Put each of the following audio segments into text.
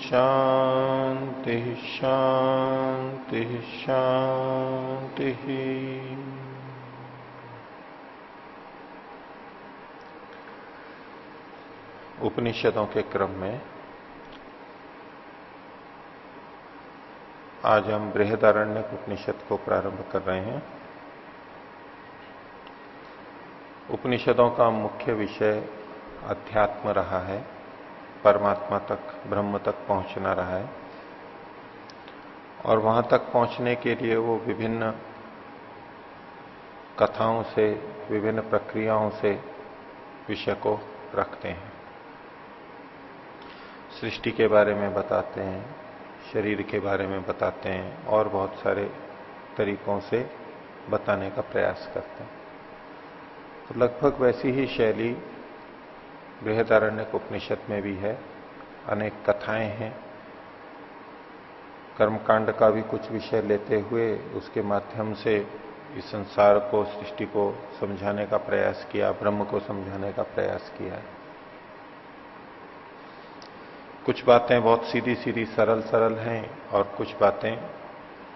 शांति शांति शांति उपनिषदों के क्रम में आज हम बृहदारण्य उपनिषद को प्रारंभ कर रहे हैं। उपनिषदों का मुख्य विषय अध्यात्म रहा है, परमात्मा तक, ब्रह्म तक पहुँचना रहा है। और वहाँ तक पहुँचने के लिए वो विभिन्न कथाओं से, विभिन्न प्रक्रियाओं से विषय को रखते हैं। सृष्टि के बारे में बताते हैं, शरीर के बारे में बताते हैं और बहुत सारे तरीकों से बताने का प्रयास करते हैं। तो लगभग वैसी ही शैली बृहदारण्य उपनिषद में भी है। अनेक कथाएँ हैं। कर्मकांड का भी कुछ विषय लेते हुए उसके माध्यम से इस संसार को, सृष्टि को समझाने का प्रयास किया, ब्रह्म को समझाने का प्रयास किया। है कुछ बातें बहुत सीधी सीधी सरल सरल हैं और कुछ बातें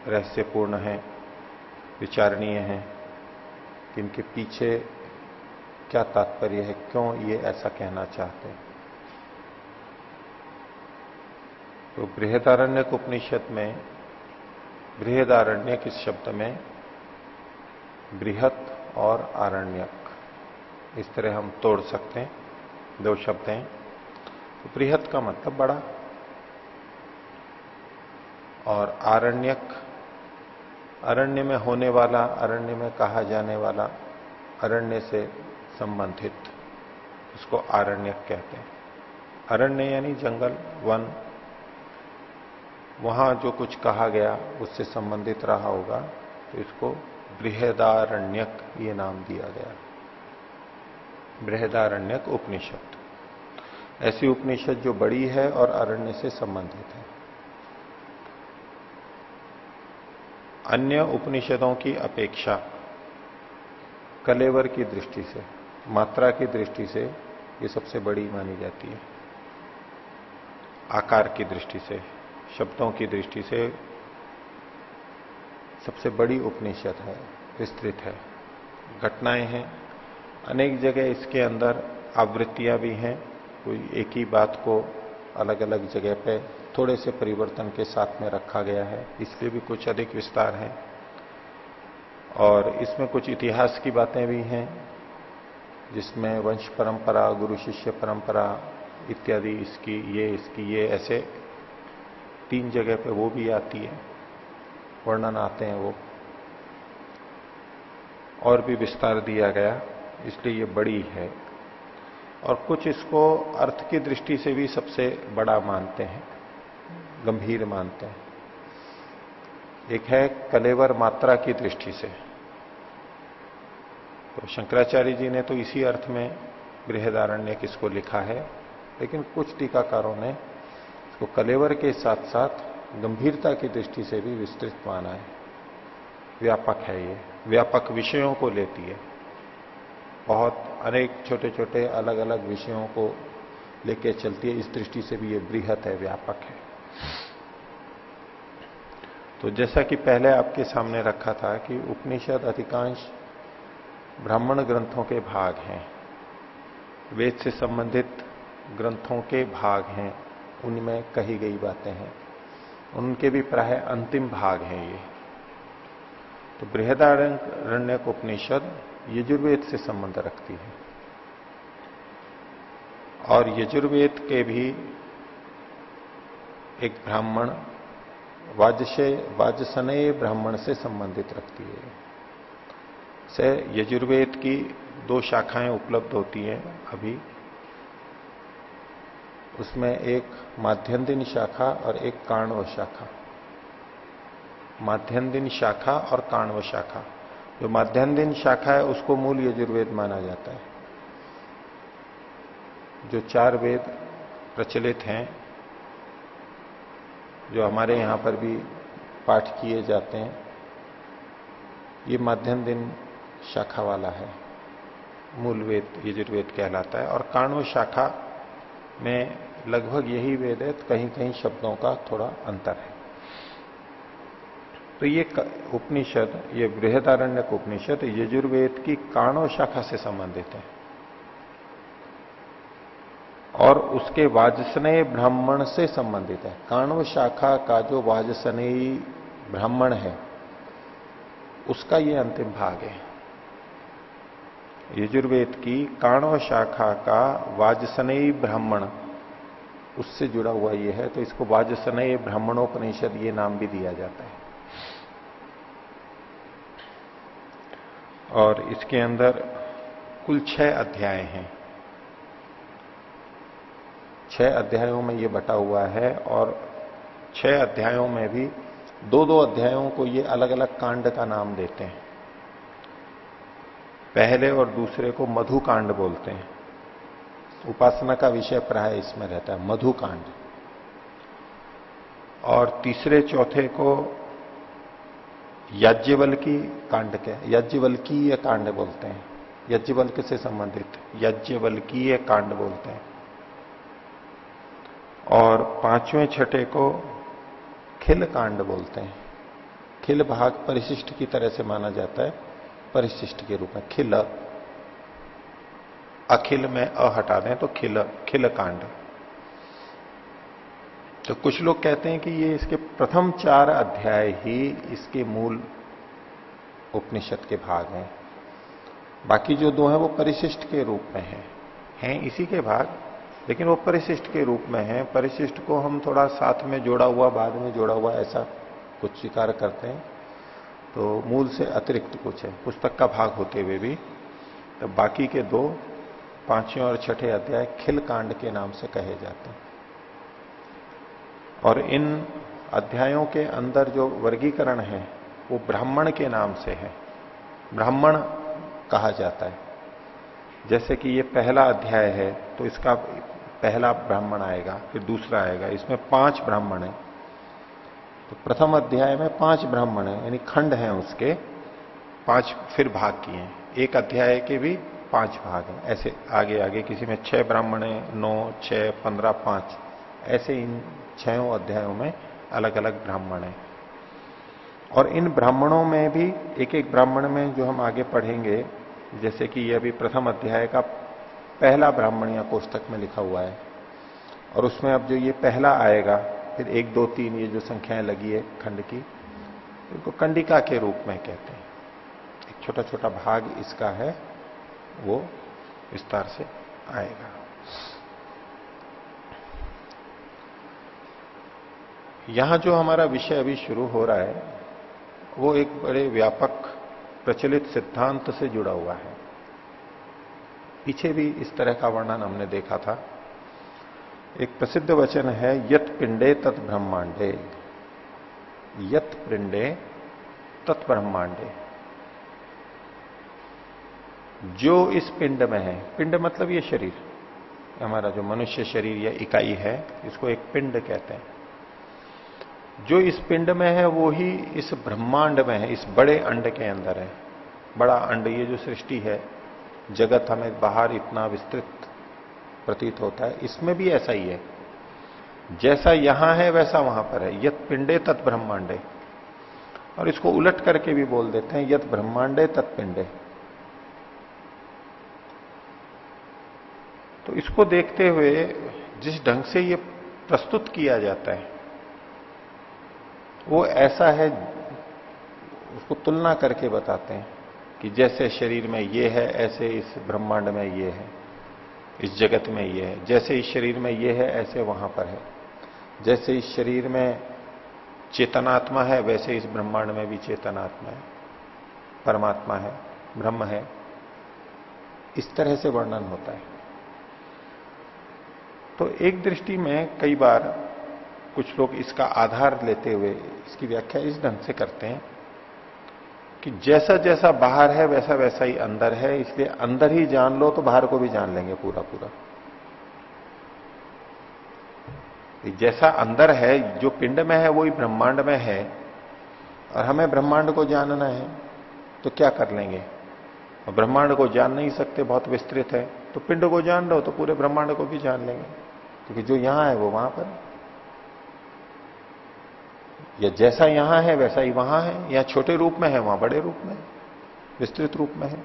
रहस्यपूर्ण हैं, विचारणीय हैं। इनके पीछे क्या तात्पर्य है? क्यों ये ऐसा कहना चाहते हैं? तो बृहदारण्य उपनिषद में बृहदारण्य किस शब्द में, बृहत और आरण्यक, इस तरह हम तोड़ सकते हैं, दो शब्द हैं। तो बृहत का मतलब बड़ा, और आरण्यक, अरण्य में होने वाला, अरण्य में कहा जाने वाला, अरण्य से संबंधित, उसको आरण्यक कहते हैं। अरण्य यानी जंगल, वन। वहाँ जो कुछ कहा गया, उससे संबंधित रहा होगा तो इसको बृहदारण्यक ये नाम दिया गया। बृहदारण्यक उपनिषद। ऐसी उपनिषद जो बड़ी है और अरण्य से संबंधित है। अन्य उपनिषदों की अपेक्षा, कलेवर की दृष्टि से। मात्रा की दृष्टि से ये सबसे बड़ी मानी जाती है। आकार की दृष्टि से, शब्दों की दृष्टि से सबसे बड़ी उपनिषद है, विस्तृत है। घटनाएँ हैं, अनेक जगह इसके अंदर आवृत्तियाँ भी हैं, कोई एक ही बात को अलग अलग जगह पे थोड़े से परिवर्तन के साथ में रखा गया है इसलिए भी कुछ अधिक विस्तार है। और इसमें कुछ इतिहास की बातें भी हैं जिसमें वंश परंपरा, गुरु शिष्य परंपरा इत्यादि, इसकी ये इसकी ये, ऐसे तीन जगह पे वो भी आती है, वर्णन आते हैं वो। और भी विस्तार दिया गया, इसलिए ये बड़ी है। और कुछ इसको अर्थ की दृष्टि से भी सबसे बड़ा मानते हैं, गंभीर मानते हैं। एक है कलेवर मात्रा की दृष्टि से। तो शंकराचार्य जी ने तो इसी अर्थ में गृहदारण्य किसको लिखा है, लेकिन कुछ टीकाकारों ने इसको कलेवर के साथ साथ गंभीरता की दृष्टि से भी विस्तृत माना है। व्यापक है ये, व्यापक विषयों को लेती है। बहुत अनेक छोटे छोटे अलग अलग विषयों को लेके चलती है, इस दृष्टि से भी ये बृहत है, व्यापक है। तो जैसा कि पहले आपके सामने रखा था कि उपनिषद अधिकांश ब्राह्मण ग्रंथों के भाग हैं। वेद से संबंधित ग्रंथों के भाग हैं। उनमें कही गई बातें हैं। उनके भी प्राय अंतिम भाग हैं ये। तो बृहदारण्य उपनिषद यजुर्वेद से संबंध रखती है। और यजुर्वेद के भी एक ब्राह्मण वाजसे वाजसनय ब्राह्मण से संबंधित रखती है। से यजुर्वेद की दो शाखाएँ उपलब्ध होती हैं अभी। उसमें एक माध्यम शाखा और एक काण्व शाखा। माध्यम शाखा और काण्व शाखा। जो माध्यम शाखा है, उसको मूल यजुर्वेद माना जाता है। जो चार वेद प्रचलित हैं, जो हमारे यहाँ पर भी पाठ किए जाते हैं, ये मध्यम दिन शाखा वाला है। मूल वेद यजुर्वेद कहलाता है। और काणु शाखा में लगभग यही वेद है, कहीं कहीं शब्दों का थोड़ा अंतर है। तो ये उपनिषद, ये बृहदारण्य उपनिषद यजुर्वेद की काणो शाखा से संबंधित है। और उसके वाजसनेय ब्राह्मण से संबंधित है। काणव शाखा का जो वाजसनेयी ब्राह्मण है, उसका ये अंतिम भाग है। यजुर्वेद की काणव शाखा का वाजसनेयी ब्राह्मण, उससे जुड़ा हुआ यह है तो इसको वाजसनेय ब्राह्मणोपनिषद ये नाम भी दिया जाता है। और इसके अंदर कुल छह अध्याय हैं। छह अध्यायों में ये बटा हुआ है, और छह अध्यायों में भी दो दो अध्यायों को ये अलग अलग कांड का नाम देते हैं। पहले और दूसरे को मधु कांड बोलते हैं। उपासना का विषय प्राय इसमें रहता है मधु कांड और तीसरे चौथे को यज्ञवल की कांड के यज्ञवल्कीय कांड बोलते हैं। यज्ञवल्क से संबंधित, यज्ञवल्कीय कांड बोलते हैं। और पाँचवें छठे को खिल कांड बोलते हैं। खिल भाग परिशिष्ट की तरह से माना जाता है। परिशिष्ट के रूप में, खिल। अखिल में अ हटा दें तो खिल खिल कांड। तो कुछ लोग कहते हैं कि ये इसके प्रथम चार अध्याय ही इसके मूल उपनिषद के भाग हैं। बाकी जो दो हैं, वो परिशिष्ट के रूप में हैं। हैं इसी के भाग, लेकिन वो परिशिष्ट के रूप में है। परिशिष्ट को हम थोड़ा साथ में जोड़ा हुआ, बाद में जोड़ा हुआ, ऐसा कुछ स्वीकार करते हैं। तो मूल से अतिरिक्त कुछ है। पुस्तक का भाग होते हुए भी। तो बाकी के दो, पाँचवें और छठे अध्याय खिल कांड के नाम से कहे जाते हैं। और इन अध्यायों के अंदर जो वर्गीकरण है, वो ब्राह्मण के नाम से है। ब्राह्मण कहा जाता है। जैसे कि ये पहला अध्याय है तो इसका पहला ब्राह्मण आएगा, फिर दूसरा आएगा। इसमें पाँच ब्राह्मण है। तो प्रथम अध्याय में पाँच ब्राह्मण है, यानी खंड हैं उसके, पाँच फिर भाग किए हैं। एक अध्याय के भी पाँच भाग हैं। ऐसे आगे आगे किसी में छह ब्राह्मण है, नौ, छह, पंद्रह, पाँच। ऐसे इन छहों अध्यायों में अलग अलग ब्राह्मण है। और इन ब्राह्मणों में भी एक एक ब्राह्मण में जो हम आगे पढ़ेंगे, जैसे कि ये अभी प्रथम अध्याय का पहला ब्राह्मण या कोष्टक में लिखा हुआ है। और उसमें अब जो ये पहला आएगा फिर एक, दो, तीन ये जो संख्याएँ लगी है खंड की, इनको कंडिका के रूप में कहते हैं। एक छोटा छोटा भाग इसका है, वो विस्तार से आएगा। यहाँ जो हमारा विषय अभी शुरू हो रहा है, वो एक बड़े व्यापक, प्रचलित सिद्धांत से जुड़ा हुआ है। पीछे भी इस तरह का वर्णन हमने देखा था। एक प्रसिद्ध वचन है, यत पिंडे तत् ब्रह्मांडे। यत पिंडे तत् ब्रह्मांडे। जो इस पिंड में है, पिंड मतलब ये शरीर। हमारा जो मनुष्य शरीर या इकाई है, इसको एक पिंड कहते हैं। जो इस पिंड में है, वो ही इस ब्रह्मांड में है, इस बड़े अंड के अंदर है। बड़ा अंड ये जो सृष्टि है, जगत हमें बाहर इतना विस्तृत प्रतीत होता है। इसमें भी ऐसा ही है। जैसा यहाँ है, वैसा वहाँ पर है। यत पिंडे तत् ब्रह्मांडे। और इसको उलट करके भी बोल देते हैं, यत ब्रह्मांडे तत्पिंडे तो इसको देखते हुए जिस ढंग से ये प्रस्तुत किया जाता है, वो ऐसा है, उसको तुलना करके बताते हैं कि जैसे शरीर में ये है, ऐसे इस ब्रह्मांड में ये है। इस जगत में ये है। जैसे इस शरीर में ये है, ऐसे वहाँ पर है। जैसे इस शरीर में चेतनात्मा है, वैसे इस ब्रह्मांड में भी चेतनात्मा है। परमात्मा है, ब्रह्म है। इस तरह से वर्णन होता है। तो एक दृष्टि में कई बार कुछ लोग इसका आधार लेते हुए, इसकी व्याख्या इस ढंग से करते हैं। कि जैसा जैसा बाहर है, वैसा वैसा ही अंदर है। इसलिए अंदर ही जान लो तो बाहर को भी जान लेंगे पूरा पूरा। जैसा अंदर है, जो पिंड में है वही ब्रह्मांड में है। और हमें ब्रह्मांड को जानना है तो क्या कर लेंगे? और ब्रह्मांड को जान नहीं सकते, बहुत विस्तृत है। तो पिंड को जान लो तो पूरे ब्रह्मांड को भी जान लेंगे। क्योंकि तो जो यहाँ है, वो वहाँ पर या जैसा यहाँ है, वैसा ही वहाँ है, या छोटे रूप में है, वहाँ बड़े रूप में, विस्तृत रूप में है।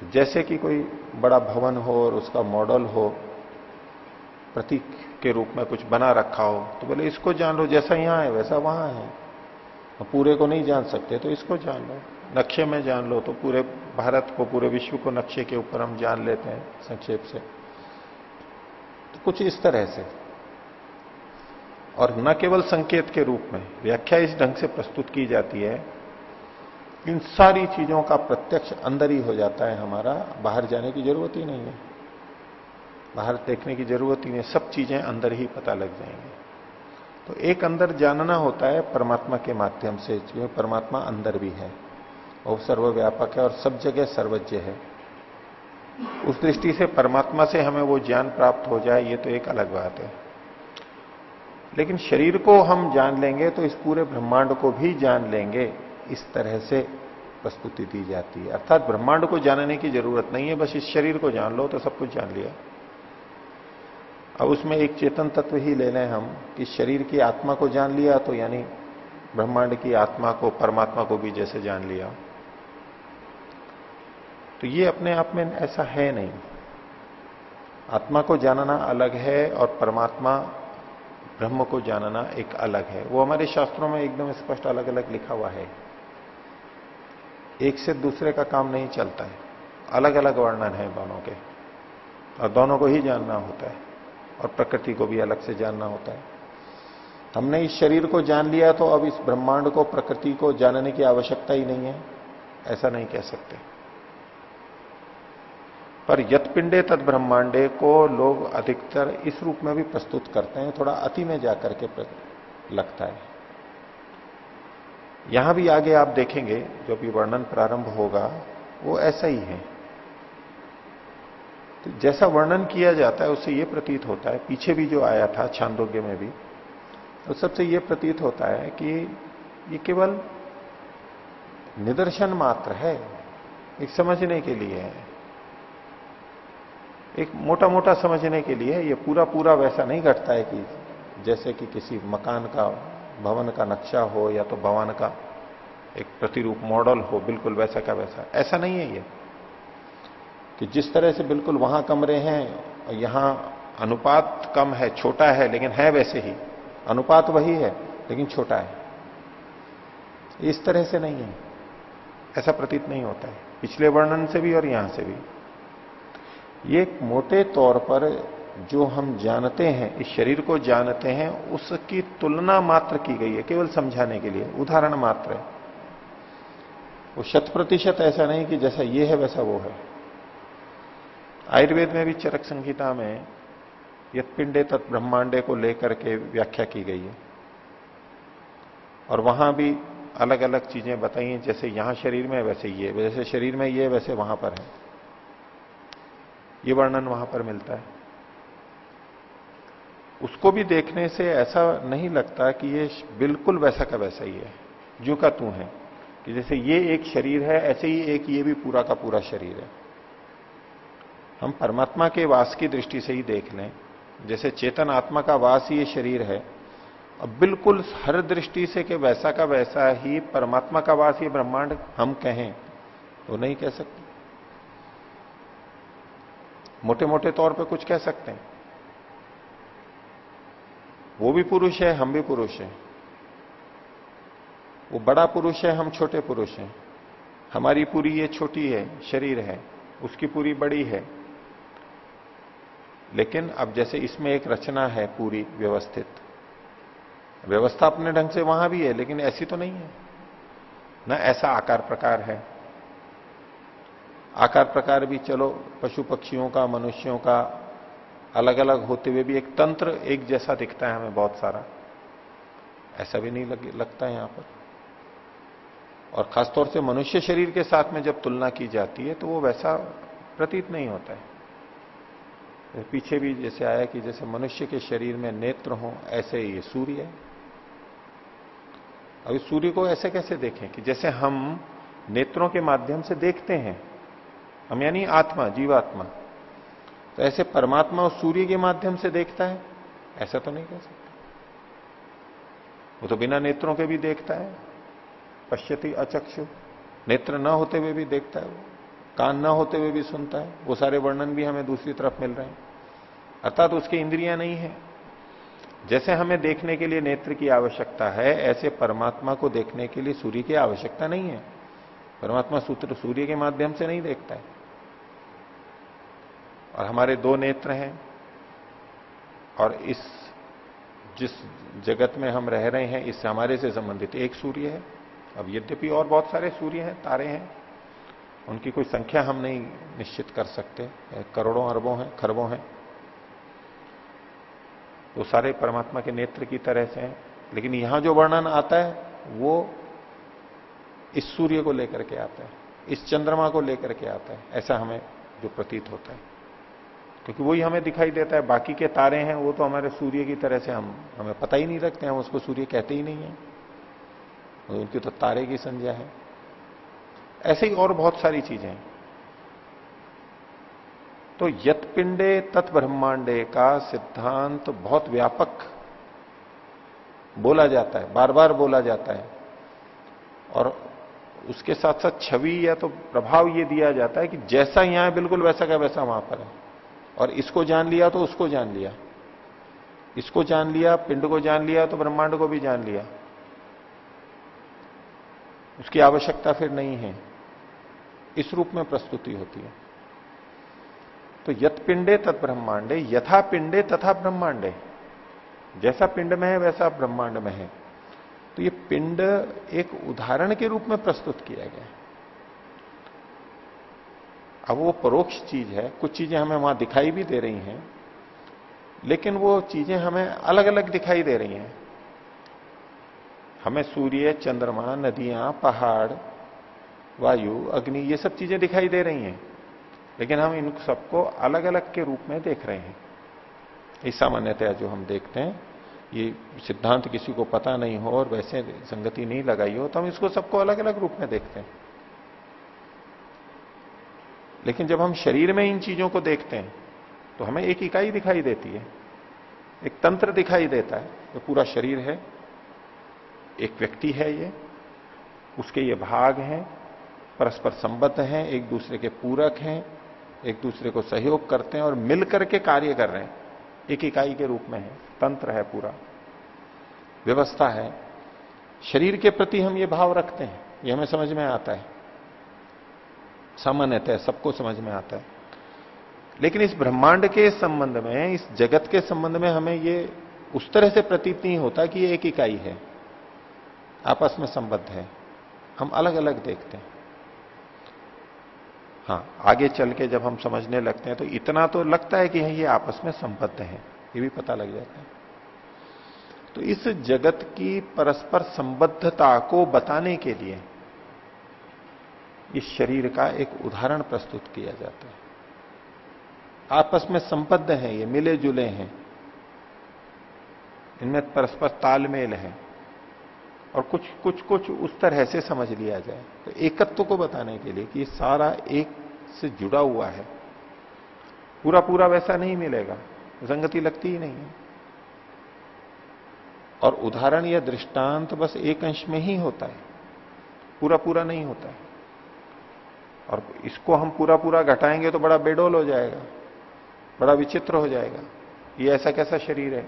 तो जैसे कि कोई बड़ा भवन हो और उसका मॉडल हो, प्रतीक के रूप में कुछ बना रखा हो तो बोले, इसको जान लो, जैसा यहाँ है, वैसा वहाँ है। तो पूरे को नहीं जान सकते तो इसको जान लो। नक्शे में जान लो तो पूरे भारत को, पूरे विश्व को नक्शे के ऊपर हम जान लेते हैं संक्षेप से। तो कुछ इस तरह से। और न केवल संकेत के रूप में, व्याख्या इस ढंग से प्रस्तुत की जाती है, इन सारी चीज़ों का प्रत्यक्ष अंदर ही हो जाता है हमारा, बाहर जाने की ज़रूरत ही नहीं है। बाहर देखने की ज़रूरत ही नहीं, सब चीज़ें अंदर ही पता लग जाएँगी। तो एक अंदर जानना होता है परमात्मा के माध्यम से जो परमात्मा अंदर भी है। और सर्वव्यापक है और सब जगह सर्वज्ञ है। उस दृष्टि से परमात्मा से हमें वो ज्ञान प्राप्त हो जाए, ये तो एक अलग बात है। लेकिन शरीर को हम जान लेंगे तो इस पूरे ब्रह्मांड को भी जान लेंगे। इस तरह से प्रस्तुति दी जाती है। अर्थात ब्रह्मांड को जानने की ज़रूरत नहीं है, बस इस शरीर को जान लो तो सब कुछ जान लिया। अब उसमें एक चेतन तत्व ही ले लें हम कि शरीर की आत्मा को जान लिया तो यानी ब्रह्मांड की आत्मा को, परमात्मा को भी जैसे जान लिया। तो ये अपने आप में ऐसा है नहीं। आत्मा को जानना अलग है और परमात्मा ब्रह्म को जानना एक अलग है। वो हमारे शास्त्रों में एकदम स्पष्ट अलग अलग लिखा हुआ है। एक से दूसरे का काम नहीं चलता है। अलग अलग वर्णन है दोनों के। और दोनों को ही जानना होता है। और प्रकृति को भी अलग से जानना होता है। हमने इस शरीर को जान लिया तो अब इस ब्रह्मांड को, प्रकृति को जानने की आवश्यकता ही नहीं है। ऐसा नहीं कह सकते। पर यत पिंडे तद ब्रह्मांडे को लोग अधिकतर इस रूप में भी प्रस्तुत करते हैं, थोड़ा अति में जाकर के लगता है। यहाँ भी आगे आप देखेंगे, जो भी वर्णन प्रारंभ होगा, वो ऐसा ही है। तो जैसा वर्णन किया जाता है, उससे यह प्रतीत होता है, पीछे भी जो आया था, छांदोग्य में भी तो सबसे यह प्रतीत होता है कि ये केवल निदर्शन मात्र है, एक समझने के लिए है। एक मोटा मोटा समझने के लिए ये पूरा पूरा वैसा नहीं घटता है कि जैसे कि किसी मकान का, भवन का नक्शा हो या तो भवन का एक प्रतिरूप मॉडल हो, बिल्कुल वैसा का वैसा। ऐसा नहीं है ये। कि जिस तरह से बिल्कुल वहाँ कमरे हैं, यहाँ अनुपात कम है, छोटा है, लेकिन है वैसे ही। अनुपात वही है, लेकिन छोटा है। इस तरह से नहीं है। ऐसा प्रतीत नहीं होता है। पिछले वर्णन से भी और यहाँ से भी। ये मोटे तौर पर जो हम जानते हैं, इस शरीर को जानते हैं, उसकी तुलना मात्र की गई है, केवल समझाने के लिए। उदाहरण मात्र है। वो शत प्रतिशत ऐसा नहीं कि जैसा ये है, वैसा वो है। आयुर्वेद में भी चरक संहिता में यत्पिंडे तत् ब्रह्मांडे को लेकर के व्याख्या की गई है। और वहाँ भी अलग अलग चीज़ें बताई हैं, जैसे यहाँ शरीर में, वैसे ये, जैसे शरीर में ये, वैसे वहाँ पर है। ये वर्णन वहाँ पर मिलता है। उसको भी देखने से ऐसा नहीं लगता कि ये बिल्कुल वैसा का वैसा ही है, जो का तू है। कि जैसे ये एक शरीर है, ऐसे ही एक ये भी पूरा का पूरा शरीर है। हम परमात्मा के वास की दृष्टि से ही देख लें। जैसे चेतन आत्मा का वास ये शरीर है, अब बिल्कुल हर दृष्टि से कि वैसा का वैसा ही परमात्मा का वास ये ब्रह्मांड हम कहें तो नहीं कह सकते। मोटे मोटे तौर पे कुछ कह सकते हैं। वो भी पुरुष है, हम भी पुरुष हैं। वो बड़ा पुरुष है, हम छोटे पुरुष हैं। हमारी पूरी ये छोटी है, शरीर है, उसकी पूरी बड़ी है। लेकिन अब जैसे इसमें एक रचना है पूरी व्यवस्थित। व्यवस्था अपने ढंग से वहाँ भी है, लेकिन ऐसी तो नहीं है। न ऐसा आकार प्रकार है आकार प्रकार भी चलो पशु पक्षियों का मनुष्यों का अलग अलग होते हुए भी एक तंत्र एक जैसा दिखता है हमें बहुत सारा। ऐसा भी नहीं लग, लगता है यहाँ पर। और खासतौर से मनुष्य शरीर के साथ में जब तुलना की जाती है तो वो वैसा प्रतीत नहीं होता है। पीछे भी जैसे आया कि जैसे मनुष्य के शरीर में नेत्र हो ऐसे ही सूर्य है। अभी सूर्य को ऐसे कैसे देखें कि जैसे हम नेत्रों के माध्यम से देखते हैं हम यानी आत्मा, जीवात्मा। तो ऐसे परमात्मा उस सूर्य के माध्यम से देखता है? ऐसा तो नहीं कह सकता। वो तो बिना नेत्रों के भी देखता है। पश्यति अचक्षु। नेत्र न होते हुए भी देखता है वो। कान न होते हुए भी सुनता है। वो सारे वर्णन भी हमें दूसरी तरफ़ मिल रहे हैं। अर्थात तो उसकी इंद्रियाँ नहीं है। जैसे हमें देखने के लिए नेत्र की आवश्यकता है, ऐसे परमात्मा को देखने के लिए सूर्य की आवश्यकता नहीं है। परमात्मा सूत्र सूर्य के माध्यम से नहीं देखता है। और हमारे दो नेत्र हैं और इस, जिस जगत में हम रह रहे हैं, इससे हमारे से संबंधित एक सूर्य है। अब यद्यपि और बहुत सारे सूर्य हैं, तारे हैं, उनकी कोई संख्या हम नहीं निश्चित कर सकते। करोड़ों अरबों हैं, खरबों हैं। तो सारे परमात्मा के नेत्र की तरह से हैं। लेकिन यहाँ जो वर्णन आता है, वो इस सूर्य को लेकर के आता है, इस चंद्रमा को लेकर के आता है, ऐसा हमें जो प्रतीत होता है। क्योंकि वही हमें दिखाई देता है, बाकी के तारे हैं, वो तो हमारे सूर्य की तरह से हम, हमें पता ही नहीं रखते हैं उसको सूर्य कहते ही नहीं है। उनकी तो तारे की संज्ञा है। ऐसे ही और बहुत सारी चीज़ें। तो यत्पिंडे तत्ब्रह्मांडे का सिद्धांत तो बहुत व्यापक बोला जाता है बार बार बोला जाता है। और उसके साथ साथ छवि या तो प्रभाव ये दिया जाता है कि जैसा यहाँ है, बिल्कुल वैसा का वैसा वहाँ पर है। और इसको जान लिया तो उसको जान लिया। इसको जान लिया, पिंड को जान लिया तो ब्रह्मांड को भी जान लिया। उसकी आवश्यकता फिर नहीं है। इस रूप में प्रस्तुति होती है। तो यत पिंडे तत् ब्रह्मांडे, यथा पिंडे तथा ब्रह्मांडे। जैसा पिंड में है, वैसा ब्रह्मांड में है। तो ये पिंड एक उदाहरण के रूप में प्रस्तुत किया गया अब वो परोक्ष चीज़ है, कुछ चीज़ें हमें वहाँ दिखाई भी दे रही हैं, लेकिन वो चीज़ें हमें अलग अलग दिखाई दे रही हैं। हमें सूर्य, चंद्रमा, नदियाँ, पहाड़, वायु, अग्नि, ये सब चीज़ें दिखाई दे रही हैं, लेकिन हम इन सबको अलग अलग के रूप में देख रहे हैं। ये सामान्यतया जो हम देखते हैं, ये सिद्धांत किसी को पता नहीं हो और वैसे संगति नहीं लगाई हो तो हम इसको सबको अलग अलग रूप में देखते हैं। लेकिन जब हम शरीर में इन चीज़ों को देखते हैं तो हमें एक इकाई दिखाई देती है, एक तंत्र दिखाई देता है जो पूरा शरीर है, एक व्यक्ति है ये, उसके ये भाग हैं, परस्पर संबद्ध हैं, एक दूसरे के पूरक हैं, एक दूसरे को सहयोग करते हैं और मिलकर के कार्य कर रहे हैं। एक इकाई के रूप में है, तंत्र है पूरा, व्यवस्था है। शरीर के प्रति हम ये भाव रखते हैं, ये हमें समझ में आता है। सामान्यतः सबको समझ में आता है। लेकिन इस ब्रह्मांड के संबंध में, इस जगत के संबंध में हमें ये उस तरह से प्रतीत नहीं होता कि ये एक इकाई है। आपस में संबद्ध है। हम अलग अलग देखते हैं। हाँ आगे चल के जब हम समझने लगते हैं तो इतना तो लगता है कि ये आपस में संबद्ध है। ये भी पता लग जाता है। तो इस जगत की परस्पर संबद्धता को बताने के लिए इस शरीर का एक उदाहरण प्रस्तुत किया जाता है। आपस में संबद्ध है, ये मिले जुले हैं। इनमें परस्पर तालमेल है। और कुछ कुछ कुछ उस तरह से समझ लिया जाए। तो एकत्व को बताने के लिए कि सारा एक से जुड़ा हुआ है। पूरा पूरा वैसा नहीं मिलेगा। संगति लगती ही नहीं है। और उदाहरण या दृष्टांत बस एक अंश में ही होता है। पूरा पूरा नहीं होता है। और इसको हम पूरा पूरा घटाएँगे तो बड़ा बेडोल हो जाएगा, बड़ा विचित्र हो जाएगा। ये ऐसा कैसा शरीर है?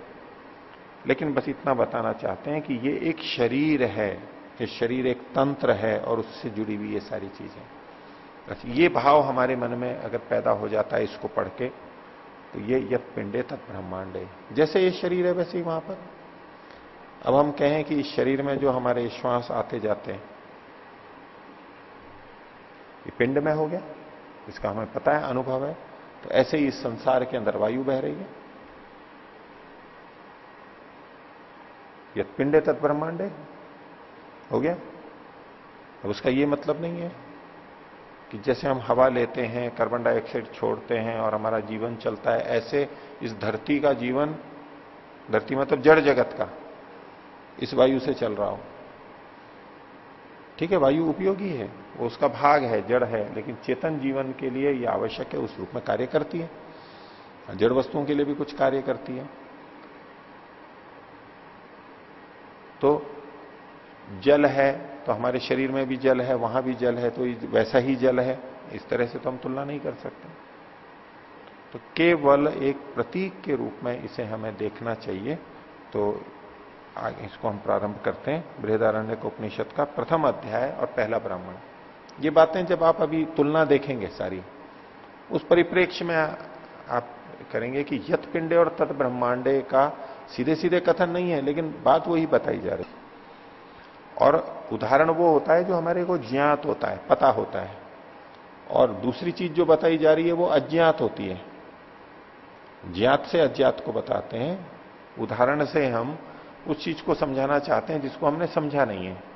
लेकिन बस इतना बताना चाहते हैं कि ये एक शरीर है, ये शरीर एक तंत्र है और उससे जुड़ी हुई ये सारी चीज़ें। बस ये भाव हमारे मन में अगर पैदा हो जाता है इसको पढ़ के तो ये यत पिंडे तत् ब्रह्मांडे जैसे ये शरीर है वैसे ही वहाँ पर। अब हम कहें कि इस शरीर में जो हमारे श्वास आते जाते हैं ये पिंड में हो गया इसका हमें पता है, अनुभव है तो ऐसे ही इस संसार के अंदर वायु बह रही है। यद पिंडे तत् ब्रह्मांडे हो गया। अब उसका ये मतलब नहीं है कि जैसे हम हवा लेते हैं, कार्बन डाइऑक्साइड छोड़ते हैं और हमारा जीवन चलता है, ऐसे इस धरती का जीवन, धरती मतलब जड़ जगत का, इस वायु से चल रहा हो। ठीक है, वायु उपयोगी है। वो उसका भाग है, जड़ है, लेकिन चेतन जीवन के लिए ये आवश्यक है, उस रूप में कार्य करती है। जड़ वस्तुओं के लिए भी कुछ कार्य करती है। तो जल है तो हमारे शरीर में भी जल है, वहाँ भी जल है तो वैसा ही जल है, इस तरह से तो हम तुलना नहीं कर सकते। तो केवल एक प्रतीक के रूप में इसे हमें देखना चाहिए। तो आगे इसको हम प्रारंभ करते हैं, बृहदारण्य उपनिषद का प्रथम अध्याय और पहला ब्राह्मण। ये बातें जब आप अभी तुलना देखेंगे सारी, उस परिप्रेक्ष्य में आप करेंगे कि यथ पिंडे और तत् ब्रह्मांडे का सीधे सीधे कथन नहीं है, लेकिन बात वही बताई जा रही और उदाहरण वो होता है जो हमारे को ज्ञात होता है, पता होता है। और दूसरी चीज़ जो बताई जा रही है, वो अज्ञात होती है। ज्ञात से अज्ञात को बताते हैं। उदाहरण से हम उस चीज़ को समझाना चाहते हैं जिसको हमने समझा नहीं है।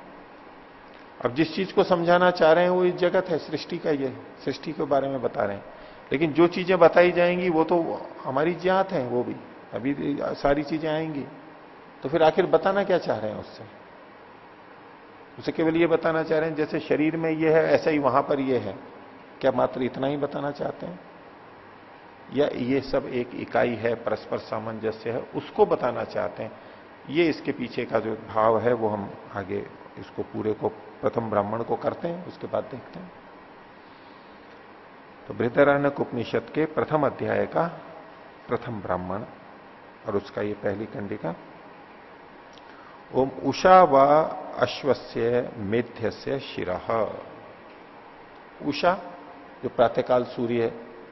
अब जिस चीज़ को समझाना चाह रहे हैं, वो इस जगत है, सृष्टि का ये, सृष्टि के बारे में बता रहे हैं। लेकिन जो चीज़ें बताई जाएँगी, वो तो हमारी ज्ञात है, वो भी। अभी सारी चीज़ें आएँगी। तो फिर आखिर बताना क्या चाह रहे हैं उससे? उसे केवल ये बताना चाह रहे हैं, जैसे शरीर में ये है, ऐसा ही वहाँ पर ये है। क्या मात्र इतना ही बताना चाहते हैं? या ये सब एक इकाई है, परस्पर सामंजस्य है, उसको बताना चाहते हैं। ये इसके पीछे का जो भाव है, वो हम आगे इसको पूरे को प्रथम ब्राह्मण को करते हैं, उसके बाद देखते हैं। तो बृहदारण्य उपनिषद के प्रथम अध्याय का प्रथम ब्राह्मण और उसका ये पहली कंडिका ओम उषा व अश्वस्य मेध्य से शिरा। उषा, जो प्रातःकाल सूर्य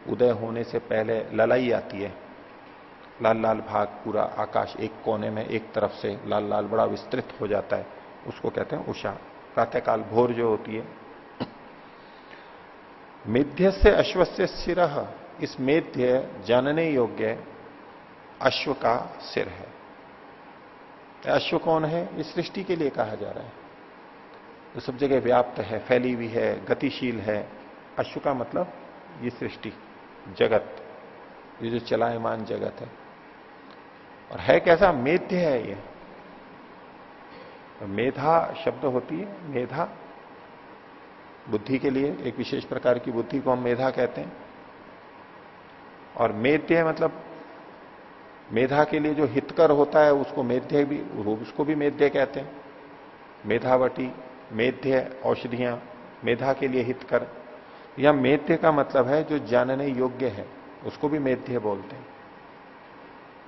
उदय होने से पहले ललाई आती है, लाल लाल भाग, पूरा आकाश एक कोने में एक तरफ़ से लाल लाल बड़ा विस्तृत हो जाता है, उसको कहते हैं उषा। प्रातःकाल भोर जो होती है। मेध्य से अश्व से सिर, इस मेध्य जानने योग्य अश्व का सिर है। अश्व कौन है? इस सृष्टि के लिए कहा जा रहा है। तो सब जगह व्याप्त है, फैली हुई है, गतिशील है। अश्व का मतलब ये सृष्टि, जगत। ये जो चलायमान जगत है। और है कैसा? मेध्य है ये। मेधा शब्द होती है, मेधा। बुद्धि के लिए एक विशेष प्रकार की बुद्धि को हम मेधा कहते हैं। और मेध्य मतलब मेधा के लिए जो हितकर होता है, उसको मेध्य भी, उसको भी मेध्य कहते हैं। मेधावटी मेध्य, औषधियाँ, मेधा के लिए हितकर। या मेध्य का मतलब है जो जानने योग्य है, उसको भी मेध्य बोलते हैं।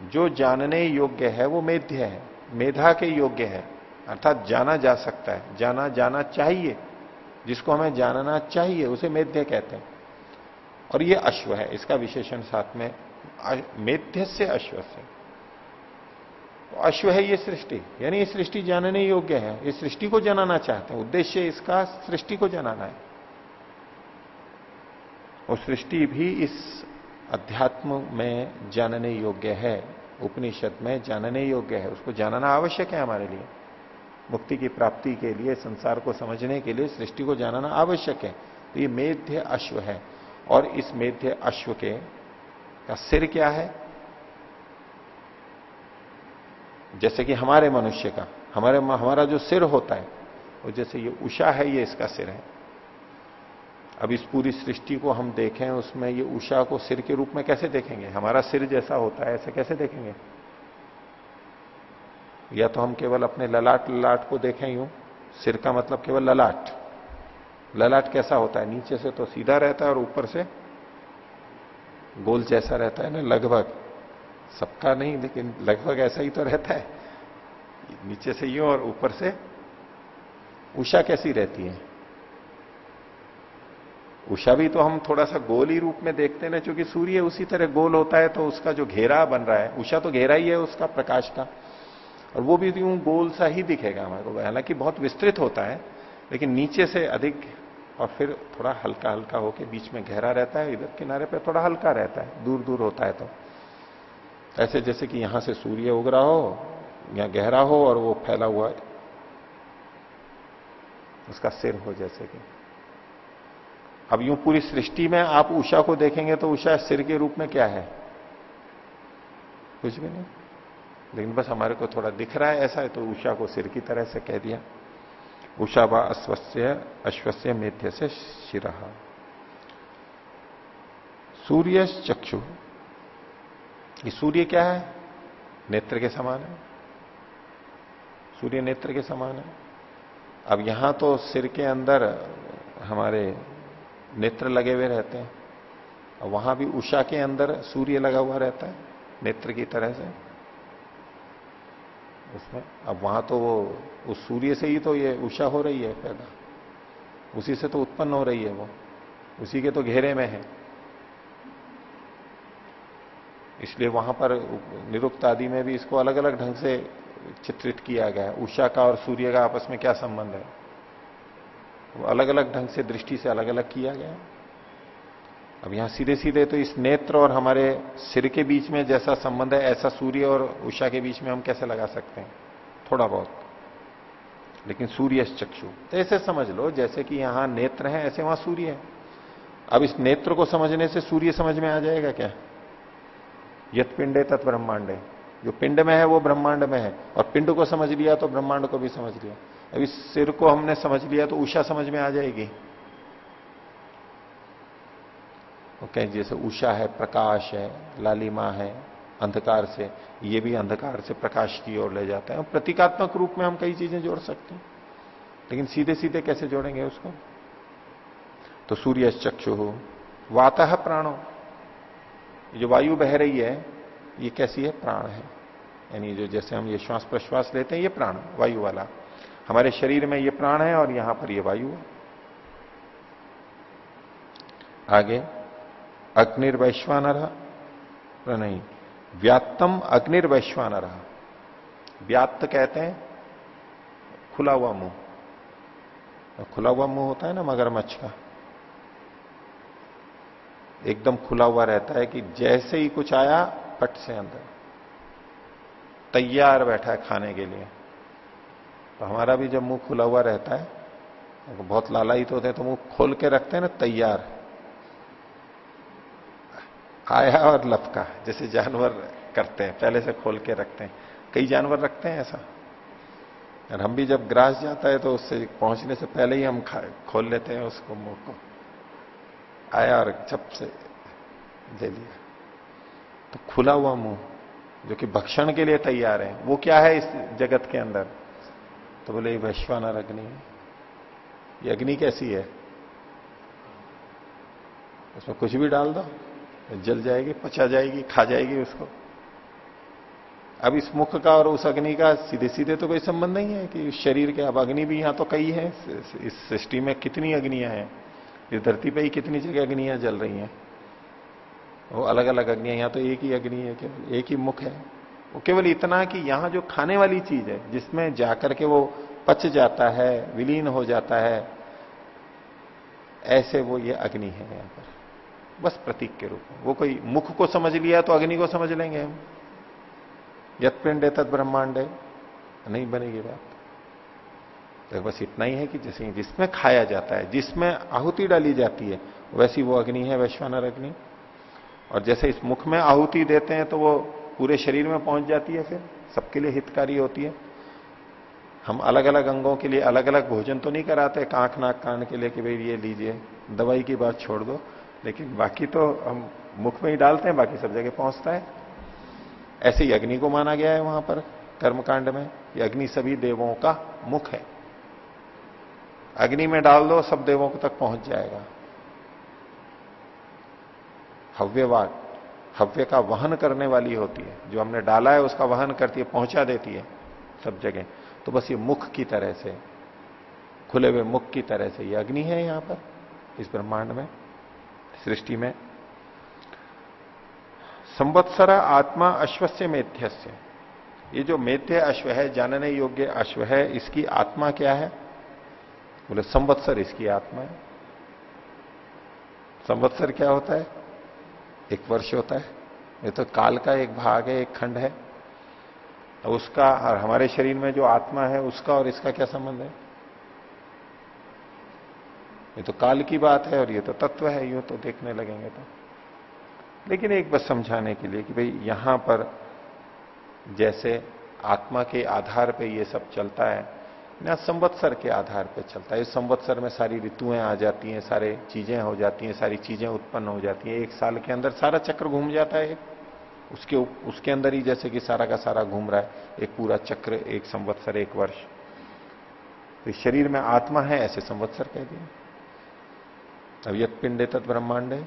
जो जानने योग्य है, वो मेध्य है, मेधा के योग्य है। अर्थात जाना जा सकता है, जाना जाना चाहिए। जिसको हमें जानना चाहिए, उसे मेध्य कहते हैं। और ये अश्व है, इसका विशेषण साथ में मेध्य से अश्व से। तो अश्व है ये सृष्टि, यानी ये सृष्टि जानने योग्य है। ये सृष्टि को जनाना चाहते हैं, उद्देश्य इसका सृष्टि को जनाना है। और सृष्टि भी इस अध्यात्म में जानने योग्य है, उपनिषद में जानने योग्य है, उसको जानना आवश्यक है हमारे लिए। मुक्ति की प्राप्ति के लिए, संसार को समझने के लिए, सृष्टि को जानना आवश्यक है। तो ये मेध्य अश्व है। और इस मेध्य अश्व के, का सिर क्या है? जैसे कि हमारे मनुष्य का, हमारे हमारा जो सिर होता है, वो जैसे ये उषा है, ये इसका सिर है। अब इस पूरी सृष्टि को हम देखें, उसमें ये उषा को सिर के रूप में कैसे देखेंगे? हमारा सिर जैसा होता है, ऐसे कैसे देखेंगे? या तो हम केवल अपने ललाट ललाट को देखें यूँ। सिर का मतलब केवल ललाट। ललाट कैसा होता है? नीचे से तो सीधा रहता है और ऊपर से गोल जैसा रहता है ना, लगभग। सबका नहीं, लेकिन लगभग ऐसा ही तो रहता है। नीचे से यूँ और ऊपर से उषा कैसी रहती है? उषा भी तो हम थोड़ा सा गोल ही रूप में देखते हैं ना, क्योंकि सूर्य उसी तरह गोल होता है तो उसका जो घेरा बन रहा है, उषा तो घेरा ही है उसका प्रकाश का। और वो भी यूँ गोल सा ही दिखेगा हमारे को। हालाँकि बहुत विस्तृत होता है, लेकिन नीचे से अधिक और फिर थोड़ा हल्का हल्का होके बीच में गहरा रहता है, इधर किनारे पर थोड़ा हल्का रहता है दूर दूर होता है तो। ऐसे जैसे कि यहाँ से सूर्य उग रहा हो या गहरा हो और वो फैला हुआ उसका सिर हो जैसे कि। अब यूँ पूरी सृष्टि में आप उषा को देखेंगे तो उषा सिर के रूप में क्या है? कुछ भी नहीं। लेकिन बस हमारे को थोड़ा दिख रहा है ऐसा है तो उषा को सिर की तरह से कह दिया। उषा व अश्वस्य अश्वस्य मेध्य से शिरा। सूर्य चक्षु। ये सूर्य क्या है? नेत्र के समान है। सूर्य नेत्र के समान है। अब यहाँ तो सिर के अंदर हमारे नेत्र लगे हुए रहते हैं। वहाँ भी उषा के अंदर सूर्य लगा हुआ रहता है, नेत्र की तरह से। उसमें। अब वहाँ तो वो, उस सूर्य से ही तो ये उषा हो रही है पैदा। उसी से तो उत्पन्न हो रही है वो। उसी के तो घेरे में है। इसलिए वहाँ पर निरुक्त आदि में भी इसको अलग अलग ढंग से चित्रित किया गया है। उषा का और सूर्य का आपस में क्या संबंध है? वो अलग अलग ढंग से दृष्टि से अलग अलग किया गया अब यहाँ सीधे सीधे तो इस नेत्र और हमारे सिर के बीच में जैसा संबंध है, ऐसा सूर्य और उषा के बीच में हम कैसे लगा सकते हैं? थोड़ा बहुत। लेकिन सूर्य चक्षु। तो ऐसे समझ लो, जैसे कि यहाँ नेत्र है, ऐसे वहाँ सूर्य है। अब इस नेत्र को समझने से सूर्य समझ में आ जाएगा क्या? यथ पिंडे तत् ब्रह्मांड। है जो पिंड में है, वो ब्रह्मांड में है। और पिंड को समझ लिया तो ब्रह्मांड को भी समझ लिया। अब इस सिर को हमने समझ लिया तो उषा समझ में आ जाएगी। ओके जैसे उषा है, प्रकाश है, लालिमा है, अंधकार से, ये भी अंधकार से प्रकाश की ओर ले जाता है। प्रतीकात्मक रूप में हम कई चीज़ें जोड़ सकते हैं। लेकिन सीधे सीधे कैसे जोड़ेंगे उसको? तो सूर्य चक्षु हो, वाता प्राणो। जो वायु बह रही है, ये कैसी है? प्राण है। यानी जो जैसे हम ये श्वास प्रश्वास लेते हैं, ये प्राण, वायु वाला। हमारे शरीर में ये प्राण है और यहाँ पर ये वायु है। आगे। अग्निर्वैश्वानर? नहीं व्यात्तम अग्निर्वैश्वानर। व्यात्त कहते हैं, खुला हुआ मुँह। खुला हुआ मुँह होता है ना मगरमच्छ का? एकदम खुला हुआ रहता है कि जैसे ही कुछ आया, पट से अंदर। तैयार बैठा है खाने के लिए। तो हमारा भी जब मुँह खुला हुआ रहता है तो बहुत लालायित होते हैं तो मुँह खोल के रखते हैं ना, तैयार। आया और लपका, जैसे जानवर करते हैं, पहले से खोल के रखते हैं। कई जानवर रखते हैं ऐसा। और हम भी जब ग्रास जाता है तो उससे पहुँचने से पहले ही हम खोल लेते हैं उसको मुँह को। आया और चप से दे लिया तो खुला हुआ मुँह, जो कि भक्षण के लिए तैयार है। वो क्या है इस जगत के अंदर? तो बोले, ये वैश्वानर अग्नि है। ये अग्नि कैसी है? उसमें कुछ भी डाल दो। जल जाएगी, पचा जाएगी, खा जाएगी उसको। अब इस मुख का और उस अग्नि का सीधे सीधे तो कोई संबंध नहीं है कि शरीर के अब अग्नि भी यहाँ तो कई है, इस सृष्टि में कितनी अग्नियाँ हैं। इस धरती पे ही कितनी जगह अग्नियाँ जल रही हैं। वो अलग अलग अग्नियाँ, यहाँ तो एक ही अग्नि है, केवल एक ही मुख है। वो केवल इतना कि यहाँ जो खाने वाली चीज़ है, जिसमें जाकर के वो पच जाता है, विलीन हो जाता है, ऐसे वो ये अग्नि है यहाँ पर। बस प्रतीक के रूप में। वो कोई मुख को समझ लिया तो अग्नि को समझ लेंगे हम। यत पिंड है तद ब्रह्मांड। है नहीं बनेगी बात। तो बस इतना ही है कि जैसे जिसमें खाया जाता है, जिसमें आहुति डाली जाती है, वैसी वो अग्नि है, वैश्वानर अग्नि। और जैसे इस मुख में आहुति देते हैं तो वो पूरे शरीर में पहुँच जाती है फिर। सबके लिए हितकारी होती है। हम अलग अलग अंगों के लिए अलग अलग भोजन तो नहीं कराते, कांख नाक कान के लिए कि भाई ये लीजिए, दवाई की बात छोड़ दो। लेकिन बाकी तो हम मुख में ही डालते हैं, बाकी सब जगह पहुँचता है। ऐसे ही अग्नि को माना गया है वहाँ पर, कर्मकांड में कि अग्नि सभी देवों का मुख है। अग्नि में डाल दो, सब देवों को तक पहुँच जाएगा। हव्यवाद, हव्य का वहन करने वाली होती है। जो हमने डाला है, उसका वहन करती है, पहुँचा देती है सब जगह। तो बस ये मुख की तरह से, खुले हुए मुख की तरह से ये अग्नि है यहाँ पर, इस ब्रह्मांड में। सृष्टि में। संवत्सर आत्मा अश्वस्य मेध्यस्य। ये जो मेध्य अश्व है, जानने योग्य अश्व है, इसकी आत्मा क्या है? बोले, संवत्सर इसकी आत्मा है। संवत्सर क्या होता है? एक वर्ष होता है। ये तो काल का एक भाग है, एक खंड है। उसका और हमारे शरीर में जो आत्मा है, उसका और इसका क्या संबंध है? ये तो काल की बात है और ये तो तत्व है, यूँ तो देखने लगेंगे तो। लेकिन एक बस समझाने के लिए कि भाई यहाँ पर जैसे आत्मा के आधार पे ये सब चलता है, ना संवत्सर के आधार पे चलता है। इस संवत्सर में सारी ऋतुएँ आ जाती हैं, सारे चीज़ें हो जाती हैं, सारी चीज़ें उत्पन्न हो जाती हैं। एक साल के अंदर सारा चक्र घूम जाता है। उसके उसके अंदर ही जैसे कि सारा का सारा घूम रहा है, एक पूरा चक्र, एक संवत्सर, एक वर्ष। तो शरीर में आत्मा है, ऐसे संवत्सर कह दिया। अब यद पिंडे तत् ब्रह्मांडे।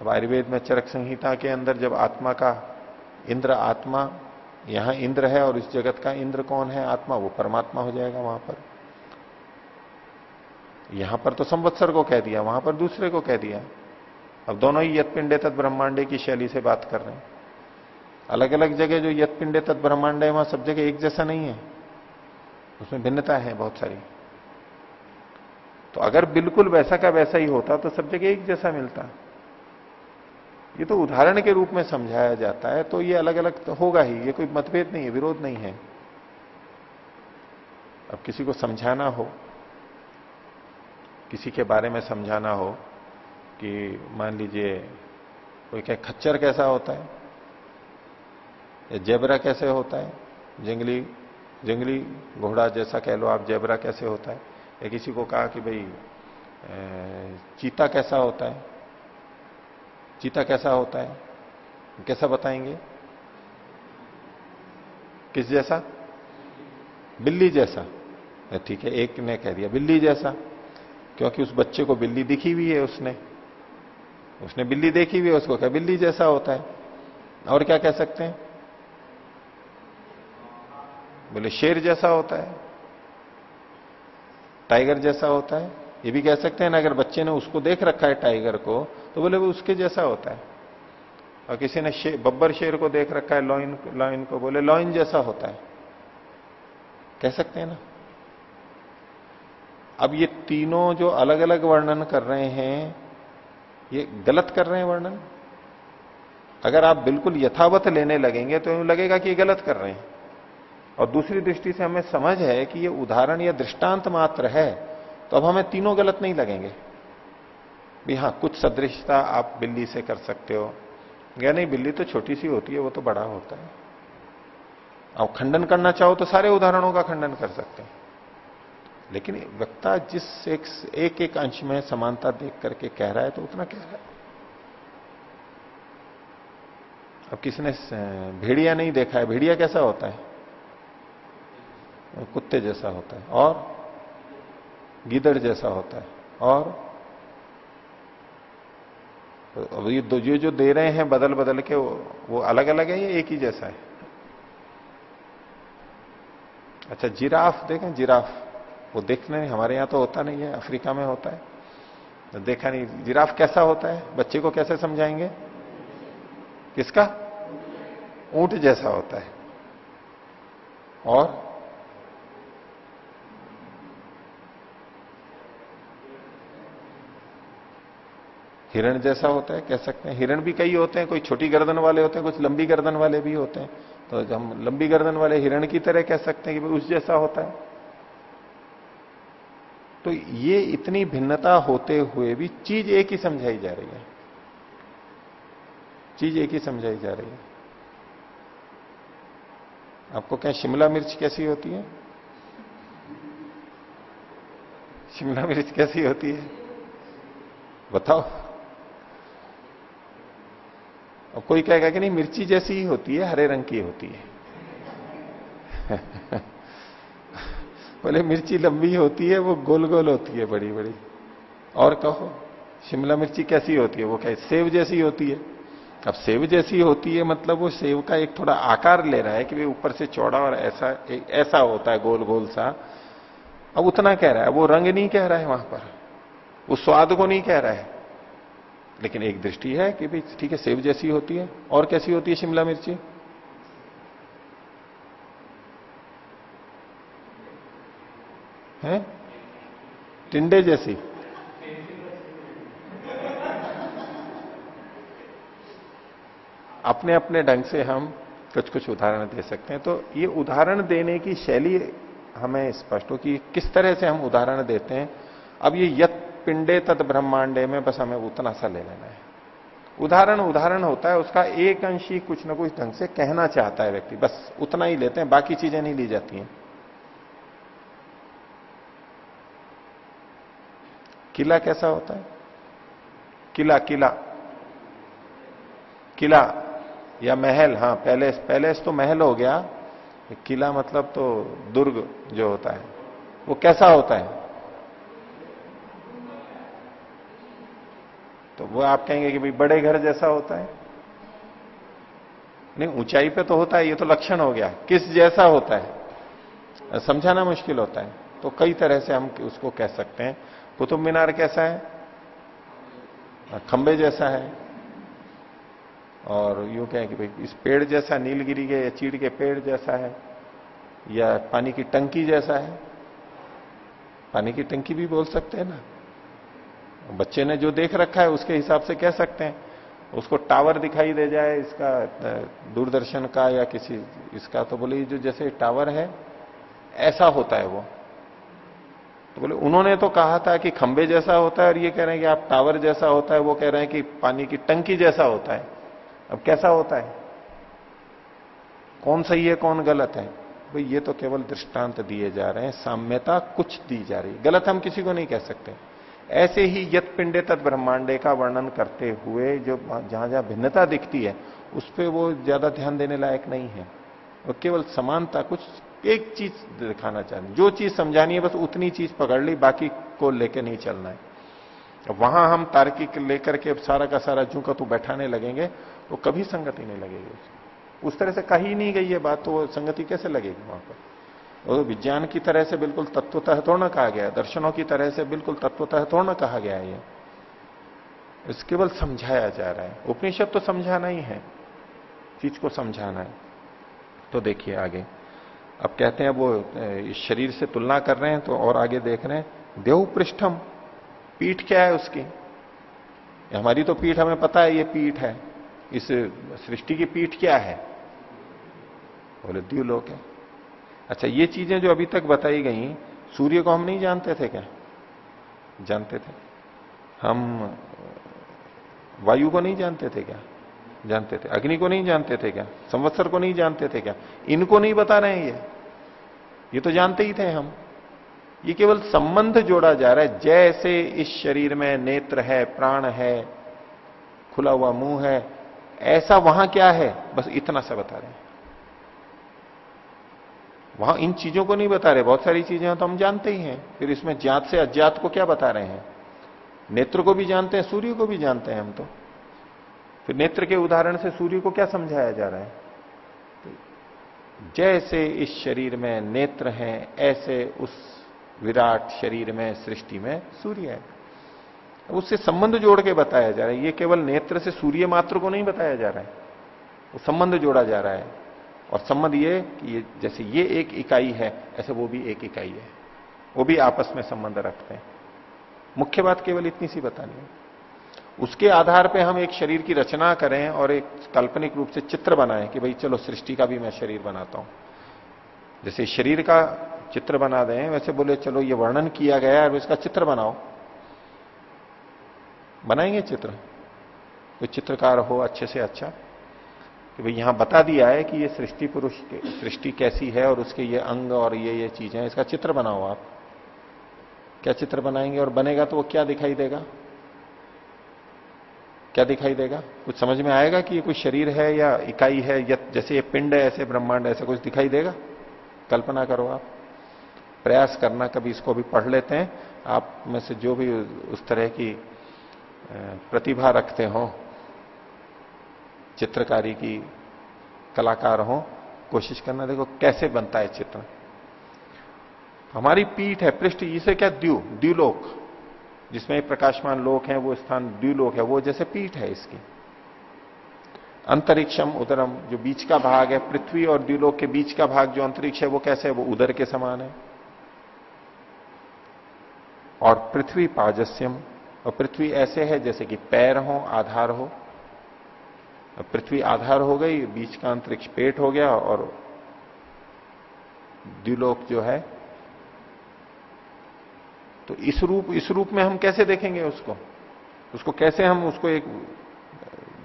अब आयुर्वेद में चरक संहिता के अंदर जब आत्मा का इंद्र आत्मा, यहाँ इंद्र है और इस जगत का इंद्र कौन है? आत्मा, वो परमात्मा हो जाएगा वहाँ पर। यहाँ पर तो संवत्सर को कह दिया, वहाँ पर दूसरे को कह दिया। अब दोनों ही यत्पिंडे तत् ब्रह्मांडे की शैली से बात कर रहे हैं। अलग अलग जगह जो यत्पिंडे तत् ब्रह्मांड है, वहाँ सब जगह एक जैसा नहीं है। उसमें भिन्नता है बहुत सारी। तो अगर बिल्कुल वैसा का वैसा ही होता तो सब जगह एक जैसा मिलता। ये तो उदाहरण के रूप में समझाया जाता है तो ये अलग अलग तो होगा ही, ये कोई मतभेद नहीं है, विरोध नहीं है। अब किसी को समझाना हो, किसी के बारे में समझाना हो कि मान लीजिए कोई क्या खच्चर कैसा होता है, या जेबरा कैसे होता है, जंगली जंगली घोड़ा जैसा कह लो आप, जेबरा कैसे होता है या किसी को कहा कि भाई चीता कैसा होता है? चीता कैसा होता है? कैसा बताएँगे? किस जैसा? बिल्ली जैसा। ठीक है, एक ने कह दिया, बिल्ली जैसा। क्योंकि उस बच्चे को बिल्ली दिखी हुई है उसने। उसने बिल्ली देखी हुई है, उसको क्या बिल्ली जैसा होता है। और क्या कह सकते हैं? बोले, शेर जैसा होता है। टाइगर जैसा होता है? ये भी कह सकते हैं ना अगर बच्चे ने उसको देख रखा है टाइगर को तो बोले वो उसके जैसा होता है। और किसी ने शे, बब्बर शेर को देख रखा है लॉइन लॉइन को बोले लॉइन जैसा होता है। कह सकते हैं ना? अब ये तीनों जो अलग अलग वर्णन कर रहे हैं ये गलत कर रहे हैं वर्णन? अगर आप बिल्कुल यथावत लेने लगेंगे तो लगेगा कि ये गलत कर रहे हैं। और दूसरी दृष्टि से हमें समझ है कि ये उदाहरण या दृष्टांत मात्र है तो अब हमें तीनों गलत नहीं लगेंगे। भी हाँ कुछ सदृशता आप बिल्ली से कर सकते हो। या नहीं बिल्ली तो छोटी सी होती है वो तो बड़ा होता है। अब खंडन करना चाहो तो सारे उदाहरणों का खंडन कर सकते हैं। लेकिन वक्ता जिस एक एक, एक अंश में समानता देख करके कह रहा है तो उतना कह रहा है? अब किसने भेड़िया नहीं देखा है? भेड़िया कैसा होता है? कुत्ते जैसा होता है और गीदड़ जैसा होता है और अब ये दो जो जो दे रहे हैं बदल बदल के वो, वो अलग अलग है या एक ही जैसा है? अच्छा जिराफ देखें जिराफ वो देखने हमारे यहाँ तो होता नहीं है अफ्रीका में होता है। तो देखा नहीं जिराफ कैसा होता है? बच्चे को कैसे समझाएँगे? किसका? ऊँट जैसा होता है। और हिरण जैसा होता है, कह सकते हैं। हिरण भी कई होते हैं, कोई छोटी गर्दन वाले होते हैं, कुछ लंबी गर्दन वाले भी होते हैं। तो हम लंबी गर्दन वाले हिरण की तरह कह सकते हैं कि उस जैसा होता है। तो ये इतनी भिन्नता होते हुए भी चीज़ एक ही समझाई जा रही है। चीज़ एक ही समझाई जा रही है। आपको क्या शिमला मिर्च कैसी होती है? शिमला मिर्च कैसी होती है? बताओ। और कोई कहेगा कि नहीं, मिर्ची जैसी ही होती है, हरे रंग की होती है। बोले, मिर्ची लंबी होती है, वो गोल गोल होती है, बड़ी बड़ी। और कहो, शिमला मिर्ची कैसी होती है? वो कहे सेव जैसी होती है। अब सेव जैसी होती है मतलब वो सेव का एक थोड़ा आकार ले रहा है कि भाई ऊपर से चौड़ा और ऐसा, एक ऐसा होता है, गोल गोल सा। अब उतना कह रहा है, वो रंग नहीं कह रहा है वहाँ पर। वो स्वाद को नहीं कह रहा है। लेकिन एक दृष्टि है कि भाई, ठीक है, सेब जैसी होती है। और कैसी होती है शिमला मिर्ची? है? टिंडे जैसी। अपने अपने ढंग से हम कुछ कुछ उदाहरण दे सकते हैं। तो ये उदाहरण देने की शैली हमें स्पष्ट हो कि किस तरह से हम उदाहरण देते हैं। अब ये यत् पिंडे तद ब्रह्मांडे में बस हमें उतना सा ले लेना है। उदाहरण उदाहरण होता है, उसका एक अंश ही कुछ ना कुछ ढंग से कहना चाहता है व्यक्ति। बस उतना ही लेते हैं, बाकी चीज़ें नहीं ली जाती हैं। किला कैसा होता है? किला किला। किला या महल हाँ पैलेस। पैलेस तो महल हो गया, किला मतलब तो दुर्ग जो होता है, वो कैसा होता है? तो वो आप कहेंगे कि भाई बड़े घर जैसा होता है। नहीं, ऊंचाई पे तो होता है, ये तो लक्षण हो गया। किस जैसा होता है? समझाना मुश्किल होता है। तो कई तरह से हम उसको कह सकते हैं। कुतुब मीनार कैसा है? खंबे जैसा है। और यूँ कहें कि भाई इस पेड़ जैसा, नीलगिरी के या चीड़ के पेड़ जैसा है, या पानी की टंकी जैसा है। पानी की टंकी भी बोल सकते हैं ना। बच्चे ने जो देख रखा है उसके हिसाब से कह सकते हैं। उसको टावर दिखाई दे जाए, इसका दूरदर्शन का या किसी, इसका तो बोले जो जैसे टावर है, ऐसा होता है वो। तो बोले, उन्होंने तो कहा था कि खंबे जैसा होता है और ये कह रहे हैं कि आप टावर जैसा होता है, वो कह रहे हैं कि पानी की टंकी जैसा होता है। अब कैसा होता है? कौन सही है, कौन गलत है? भाई, ये तो केवल दृष्टांत दिए जा रहे हैं, साम्यता कुछ दी जा रही है। गलत हम किसी को नहीं कह सकते। ऐसे ही यत पिंडे तत् ब्रह्मांडे का वर्णन करते हुए जो जहाँ जहाँ भिन्नता दिखती है, उस पर वो ज़्यादा ध्यान देने लायक नहीं है। वो केवल समानता, कुछ एक चीज़ दिखाना चाहते जो चीज़ समझानी है, बस उतनी चीज़ पकड़ ली, बाकी को लेके नहीं चलना है। वहाँ हम तार्किक लेकर के सारा का सारा जू का तू बैठाने लगेंगे तो कभी संगति नहीं लगेगी। उस तरह से कही नहीं गई है बात तो संगति कैसे लगेगी वहाँ पर? वो विज्ञान की तरह से बिल्कुल तत्वतः थोड़ा कहा गया है दर्शनों की तरह से बिल्कुल तत्वतः थोड़ा कहा गया है ये। इस केवल समझाया जा रहा है। उपनिषद तो समझाना ही है। चीज़ को समझाना है। तो देखिए आगे। अब कहते हैं वो इस शरीर से तुलना कर रहे हैं तो और आगे देख रहे हैं, देव पृष्ठम, पीठ क्या है उसकी? हमारी तो पीठ, हमें पता है ये पीठ है। इस सृष्टि की पीठ क्या है? बोले द्व्यूलोक है। अच्छा ये चीज़ें जो अभी तक बताई गई, सूर्य को हम नहीं जानते थे क्या? जानते थे। हम, वायु को नहीं जानते थे क्या? जानते थे। अग्नि को नहीं जानते थे क्या? संवत्सर को नहीं जानते थे क्या? इनको नहीं बता रहे हैं ये। ये तो जानते ही थे हम। ये केवल संबंध जोड़ा जा रहा है। जैसे इस शरीर में नेत्र है, प्राण है, खुला हुआ मुँह है, ऐसा वहाँ क्या है? बस इतना सा बता रहे हैं। वहाँ इन चीज़ों को नहीं बता रहे, बहुत सारी चीज़ें तो हम जानते ही हैं। फिर इसमें ज्ञात से अज्ञात को क्या बता रहे हैं? नेत्र को भी जानते हैं, सूर्य को भी जानते हैं हम तो। फिर नेत्र के उदाहरण से सूर्य को क्या समझाया जा रहा है? जैसे इस शरीर में नेत्र हैं, ऐसे उस विराट शरीर में, सृष्टि में सूर्य है। उससे संबंध जोड़ के बताया जा रहा है। ये केवल नेत्र से सूर्य मात्र को नहीं बताया जा रहा है। वो संबंध जोड़ा जा रहा है। और संबंध ये कि ये जैसे ये एक इकाई है, ऐसे वो भी एक इकाई है। वो भी आपस में संबंध रखते हैं। मुख्य बात केवल इतनी सी बतानी है। उसके आधार पे हम एक शरीर की रचना करें और एक काल्पनिक रूप से चित्र बनाएँ कि भाई चलो सृष्टि का भी मैं शरीर बनाता हूँ। जैसे शरीर का चित्र बना दें, वैसे बोले चलो ये वर्णन किया गया है इसका चित्र बनाओ। बनाएँगे चित्र? कोई चित्रकार हो अच्छे से अच्छा? कि भाई यहाँ बता दिया है कि ये सृष्टि पुरुष सृष्टि कैसी है और उसके ये अंग और ये ये चीज़ें इसका चित्र बनाओ आप। क्या चित्र बनाएँगे और बनेगा तो वो क्या दिखाई देगा? क्या दिखाई देगा? कुछ समझ में आएगा कि ये कोई शरीर है या इकाई है, या जैसे ये पिंड है, ऐसे ब्रह्मांड, ऐसा कुछ दिखाई देगा? कल्पना करो आप। प्रयास करना, कभी इसको भी पढ़ लेते हैं। आप में से जो भी उस तरह की प्रतिभा रखते हो चित्रकारी की कलाकार हो, कोशिश करना, देखो कैसे बनता है चित्र। हमारी पीठ है, पृष्ठ, इसे क्या द्यू? द्व्यूलोक जिसमें प्रकाशमान लोक है, वो स्थान द्व्यूलोक है, वो जैसे पीठ है इसकी। अंतरिक्षम उदरम, जो बीच का भाग है, पृथ्वी और द्व्यूलोक के बीच का भाग जो अंतरिक्ष है, वो कैसे है? वो उदर के समान है। और पृथ्वी पाजस्यम, और पृथ्वी ऐसे है जैसे कि पैर हो, आधार हो पृथ्वी आधार हो गई, बीच का अंतरिक्ष पेट हो गया और द्विलोक जो है तो इस रूप इस रूप में हम कैसे देखेंगे उसको? उसको कैसे हम उसको एक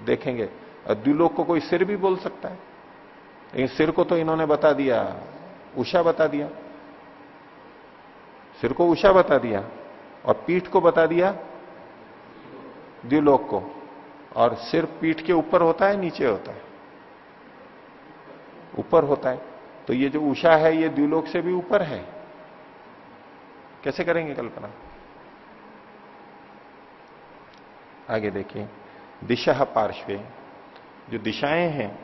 देखेंगे? द्विलोक को कोई सिर भी बोल सकता है। लेकिन सिर को तो इन्होंने बता दिया, उषा बता दिया। सिर को उषा बता दिया और पीठ को बता दिया, द्विलोक को। और सिर पीठ के ऊपर होता है, नीचे होता है? ऊपर होता है। तो ये जो उषा है, ये द्विलोक से भी ऊपर है। कैसे करेंगे कल्पना? आगे देखिए। दिशा पार्श्वे। जो दिशाएँ हैं,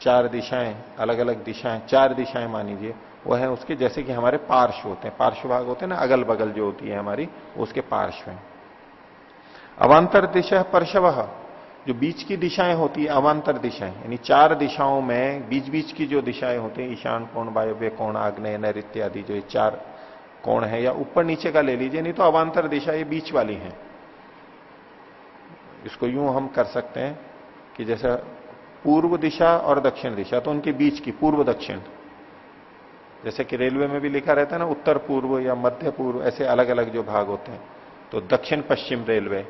चार दिशाएँ अलग अलग दिशाएँ, चार दिशाएँ मान लीजिए, वो है उसके जैसे कि हमारे पार्श्व होते हैं। पार्श्व भाग होते हैं ना अगल बगल जो होती है हमारी उसके पार्श्व हैं। अवान्तर दिशा परशव। जो बीच की दिशाएँ होती है, अवान्तर दिशाएँ। यानी चार दिशाओं में बीच बीच की जो दिशाएँ होती हैं, ईशान कोण, वायव्य कोण, आग्नेय नैत्य आदि जो ये चार कोण है, या ऊपर नीचे का ले लीजिए, नहीं तो अवान्तर दिशा ये बीच वाली है। इसको यूँ हम कर सकते हैं कि जैसे पूर्व दिशा और दक्षिण दिशा तो उनके बीच की, पूर्व दक्षिण। जैसे कि रेलवे में भी लिखा रहता है ना, उत्तर पूर्व या मध्य पूर्व, ऐसे अलग अलग जो भाग होते हैं। तो दक्षिण पश्चिम रेलवे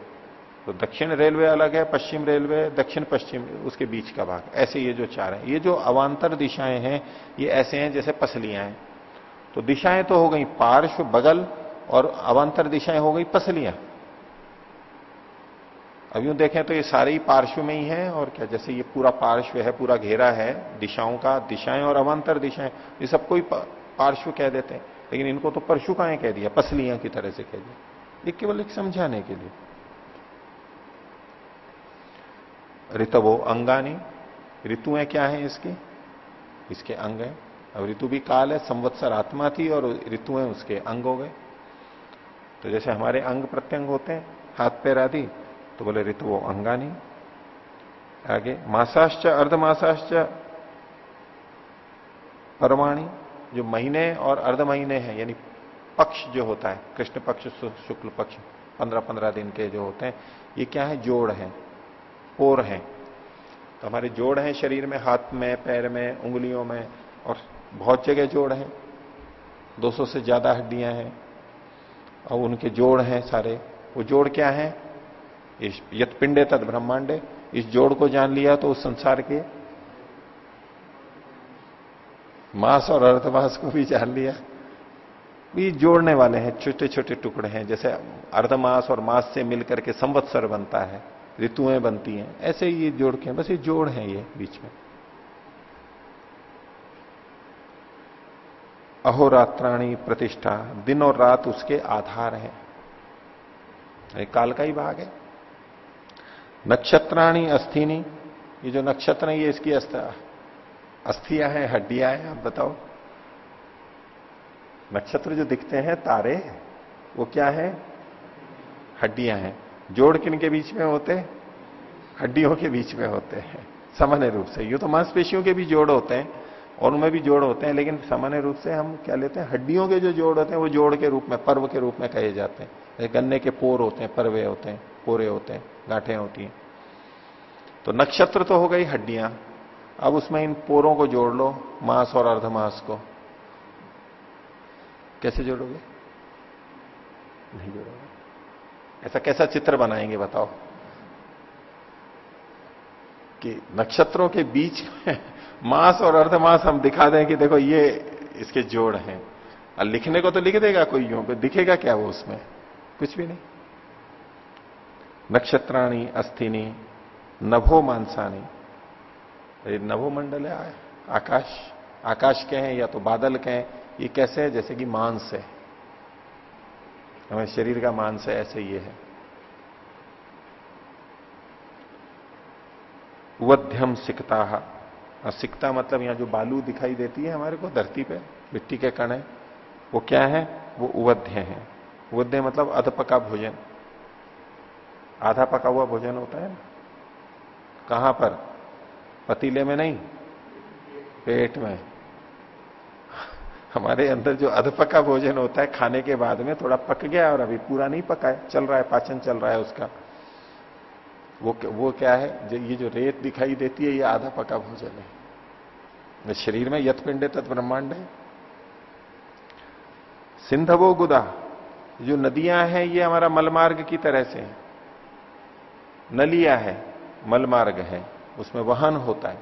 तो दक्षिण रेलवे अलग है, पश्चिम रेलवे, दक्षिण पश्चिम, उसके बीच का भाग। ऐसे ये जो चार है, ये जो अवान्तर दिशाएँ हैं, ये ऐसे हैं जैसे पसलियाँ हैं। तो दिशाएँ तो हो गई पार्श्व, बगल, और अवांतर दिशाएँ हो गई पसलियाँ। अब यूँ देखें तो ये सारे ही पार्श्व में ही है, और क्या, जैसे ये पूरा पार्श्व है, पूरा घेरा है, दिशाओं का, दिशाएँ और अवान्तर दिशाएँ, ये सबको ही पार्श्व कह देते हैं। लेकिन इनको तो परशुकाएँ कह दिया, पसलियाँ की तरह से कह दिया। ये केवल एक समझाने के लिए। ऋतवो अंगानी। ऋतुएँ क्या है इसकी? इसके अंग है। अब ऋतु भी काल है, संवत्सर आत्मा थी और ऋतुएँ उसके अंग हो गए। तो जैसे हमारे अंग प्रत्यंग होते हैं, हाथ पैर आदि तो बोले ऋतु वो अंगानी। आगे, मासाश्च, अर्धमासाश्च परमाणी, जो महीने और अर्ध महीने हैं, यानी पक्ष जो होता है, कृष्ण पक्ष, शुक्ल पक्ष, पंद्रह पंद्रह दिन के जो होते हैं, ये क्या है? जोड़ है। पोर है। तो हमारे जोड़ हैं शरीर में, हाथ में, पैर में, उंगलियों में और बहुत जगह जोड़ है। 200 से ज़्यादा हड्डियाँ हैं और उनके जोड़ हैं सारे। वो जोड़ क्या है? इस यत पिंडे तद ब्रह्मांडे। इस जोड़ को जान लिया तो उस संसार के मास और अर्धमास को भी जान लिया। ये जोड़ने वाले हैं छोटे छोटे टुकड़े हैं। जैसे अर्धमास और मास से मिलकर के संवत्सर बनता है। ऋतुएँ बनती हैं। ऐसे ये जोड़ के, बस ये जोड़ है ये बीच में। अहोरात्राणी प्रतिष्ठा, दिन और रात उसके आधार है। काल का ही भाग है। नक्षत्राणी अस्थिनी, ये जो नक्षत्र है, ये इसकी अस्थियाँ हैं, हड्डियाँ हैं, आप बताओ। नक्षत्र जो दिखते हैं, तारे, वो क्या है? हड्डियाँ हैं। जोड़ किन के बीच में होते हड्डियों के बीच में होते हैं, सामान्य रूप से। ये तो मांसपेशियों के भी जोड़ होते हैं, और उनमें भी जोड़ होते हैं, लेकिन सामान्य रूप से हम क्या लेते हैं? हड्डियों के जो जोड़ होते हैं, वो जोड़ के रूप में, पर्व के रूप में कहे जाते हैं। गन्ने के पोर होते हैं, पर्वे होते हैं, पोरे होते हैं, गांठें होती हैं। तो नक्षत्र तो हो गई हड्डियाँ। अब उसमें इन पोरों को जोड़ लो, मांस और अर्धमास को। कैसे जोड़ोगे? नहीं जोड़ोगे। ऐसा कैसा चित्र बनाएँगे बताओ? कि नक्षत्रों के बीच में मास और अर्धमास हम दिखा दें कि देखो ये इसके जोड़ हैं। और लिखने को तो लिख देगा कोई यूँ दिखेगा क्या वो उसमें? कुछ भी नहीं। नक्षत्राणी, अस्थिनी नभो मानसानी ये नभो मंडल है, आकाश। आकाश के हैं या तो बादल के हैं ये कैसे है? जैसे कि मांस है। हमें शरीर का मांस है ऐसे ये है। वध्यम सिकता। सिकता मतलब यहाँ जो बालू दिखाई देती है हमारे को धरती पे, मिट्टी के कण है, वो क्या है? वो उवध्य है। उवध्य मतलब अधपका भोजन। आधा पका हुआ भोजन होता है कहाँ पर? पतीले में नहीं? पेट में। हमारे अंदर जो अधपका भोजन होता है खाने के बाद में थोड़ा पक गया और अभी पूरा नहीं पका है, चल रहा है, पाचन चल रहा है उसका। वो वो क्या है? ये जो रेत दिखाई देती है, ये आधा पका भोजन है। शरीर में यथ पिंड तत् ब्रह्मांड है। सिंधवो गुदा, जो नदियाँ हैं, ये हमारा मलमार्ग की तरह से है। नलिया है, मलमार्ग है, उसमें वाहन होता है।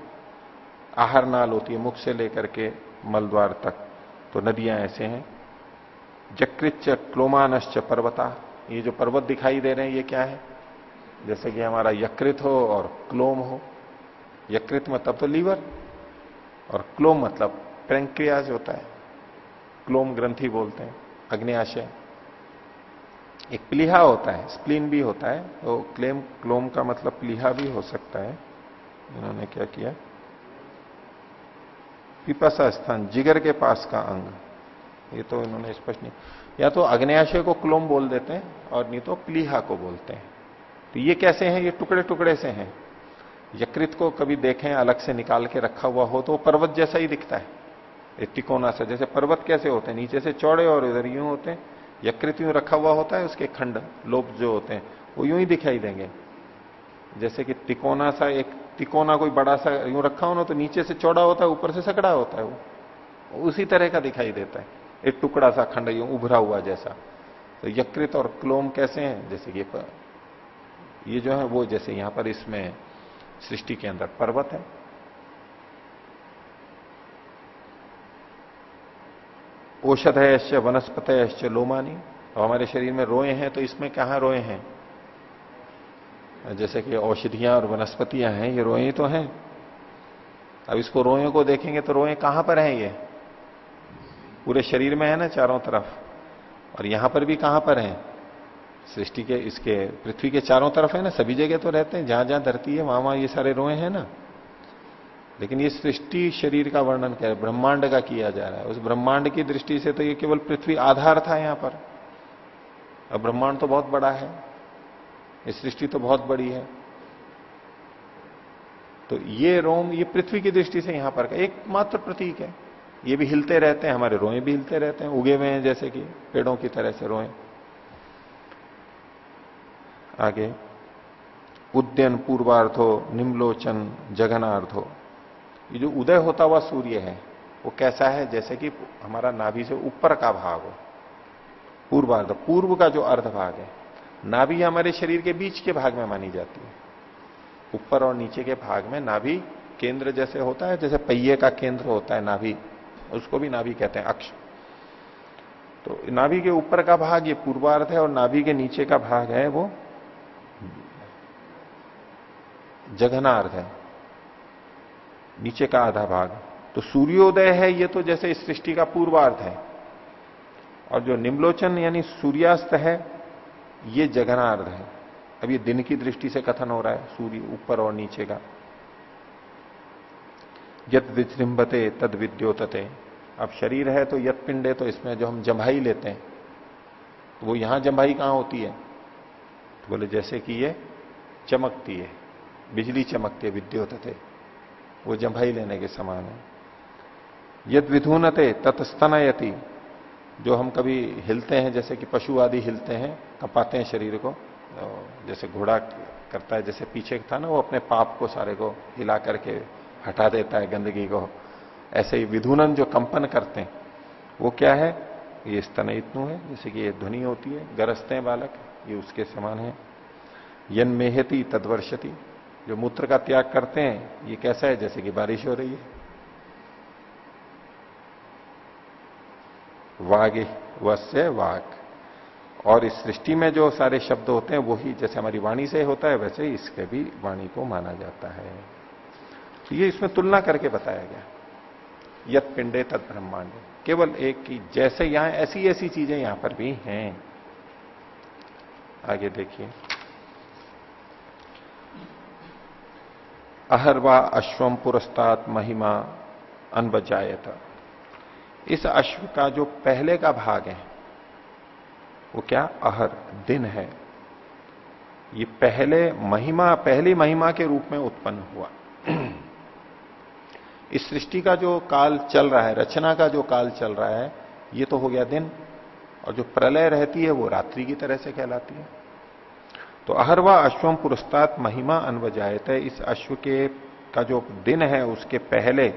आहार नाल होती है, मुख से लेकर के मलद्वार तक। तो नदियाँ ऐसे हैं। जकृच क्लोमानश्च पर्वता, ये जो पर्वत दिखाई दे रहे हैं, ये क्या है? जैसे कि हमारा यकृत हो और क्लोम हो। यकृत मतलब तो लीवर और क्लोम मतलब प्रेंक्रियाज होता है। क्लोम ग्रंथि बोलते हैं, अग्नियाशय। एक प्लीहा होता है, स्प्लीन भी होता है तो क्लेम, क्लोम का मतलब प्लीहा भी हो सकता है। इन्होंने क्या किया? पिपासा स्थान जिगर के पास का अंग। ये तो इन्होंने स्पष्ट नहीं। या तो अग्नयाशय को क्लोम बोल देते हैं और नहीं तो प्लीहा को बोलते हैं। तो ये कैसे हैं? ये टुकड़े टुकड़े से हैं। यकृत को कभी देखें, अलग से निकाल के रखा हुआ हो तो वो पर्वत जैसा ही दिखता है। तिकोना सा, जैसे पर्वत कैसे होते हैं? नीचे से चौड़े और इधर यूँ होते हैं। यकृत यूँ रखा हुआ होता है, उसके खंड लोभ जो होते हैं, वो यूँ ही दिखाई देंगे। जैसे कि तिकोना सा एक तिकोना कोई बड़ा सा यूँ रखा हो ना तो नीचे से चौड़ा होता है, ऊपर से सकड़ा होता है वो। उसी तरह का दिखाई देता है। एक टुकड़ा सा खंड यूँ उभरा हुआ जैसा। तो यकृत और क्लोम कैसे हैं? जैसे कि ये जो है वो जैसे यहाँ पर इसमें सृष्टि के अंदर पर्वत है। औषध है वनस्पत है लोमानी। अब हमारे शरीर में रोए हैं तो इसमें कहाँ रोए हैं? जैसे कि औषधियाँ और वनस्पतियाँ हैं, ये रोए तो हैं। अब इसको रोए को देखेंगे तो रोए कहाँ पर हैं ये? पूरे शरीर में है ना, चारों तरफ़। और यहाँ पर भी कहाँ पर है? सृष्टि के, इसके, पृथ्वी के चारों तरफ़ है ना, सभी जगह तो रहते हैं, जहाँ जहाँ धरती है, वहाँ वहाँ ये सारे रोए हैं ना। लेकिन ये सृष्टि शरीर का वर्णन है ब्रह्मांड का किया जा रहा है। उस ब्रह्मांड की दृष्टि से तो ये केवल पृथ्वी आधार था यहाँ पर। अब ब्रह्मांड तो बहुत बड़ा है। ये सृष्टि तो बहुत बड़ी है। तो ये रोम, ये पृथ्वी की दृष्टि से यहाँ पर एकमात्र प्रतीक है। ये भी हिलते रहते हैं, हमारे रोए भी हिलते रहते हैं, उगे हुए हैं जैसे कि पेड़ों की तरह से रोए। आगे, उद्यन पूर्वार्थ हो निम्लोचन हो ये जो उदय होता हुआ सूर्य है, वो कैसा है? जैसे कि हमारा नाभि से ऊपर का भाग हो। पूर्वार्ध, पूर्व का जो अर्ध भाग है नाभि हमारे शरीर के बीच के भाग में मानी जाती है। ऊपर और नीचे के भाग में नाभि केंद्र जैसे होता है, जैसे पहिए का केंद्र होता है नाभि। उसको भी नाभि कहते हैं, अक्ष। तो नाभि के ऊपर का भाग ये पूर्वार्ध है और नाभि के नीचे का भाग है वो जघनार्थ है। नीचे का आधा भाग। तो सूर्योदय है, ये तो जैसे इस सृष्टि का पूर्वार्थ है। और जो निम्लोचन यानी सूर्यास्त है ये जगनार्ध है। अब ये दिन की दृष्टि से कथन हो रहा है, सूर्य ऊपर और नीचे का। यद विजृंभते, तद विद्योतते। अब शरीर है तो यत पिंड है तो इसमें जो हम जम्भाई लेते हैं तो वो यहाँ जम्भाई कहाँ होती है? तो बोले, जैसे कि ये चमकती है, बिजली चमकती है, विद्योतते। वो जम्भाई लेने के समान है। यद विधुनते तत्स्तनयति जो हम कभी हिलते हैं, जैसे कि पशु आदि हिलते हैं, कपाते हैं शरीर को जैसे घोड़ा करता है, जैसे पीछे था ना, वो अपने पाप को सारे को हिला करके हटा देता है गंदगी को। ऐसे ही विधुनन जो कंपन करते हैं, वो क्या है? ये स्तन इतनु है, जैसे कि ये ध्वनि होती है, गरजते हैं बालक, ये उसके समान है। यन मेहती तदवर्षति, जो मूत्र का त्याग करते हैं, ये कैसा है? जैसे कि बारिश हो रही है वाग, वस्य वाक। और इस सृष्टि में जो सारे शब्द होते हैं, वही जैसे हमारी वाणी से होता है, वैसे इसके भी वाणी को माना जाता है। तो ये इसमें तुलना करके बताया गया। यत पिंडे तद ब्रह्मांड। केवल एक की जैसे यहाँ ऐसी ऐसी चीज़ें यहाँ पर भी हैं। आगे देखिए। अहरवा अश्वम पुरस्तात महिमा अनबजायत इस अश्व का जो पहले का भाग है, वो क्या अहर, दिन है। ये पहले महिमा, पहली महिमा के रूप में उत्पन्न हुआ। इस सृष्टि का जो काल चल रहा है, रचना का जो काल चल रहा है, ये तो हो गया दिन, और जो प्रलय रहती है, वो रात्रि की तरह से कहलाती है। तो अहरवा अश्वम पुरस्तात महिमा अनवजायत है। इस अश्व के, का जो दिन है, उसके पहले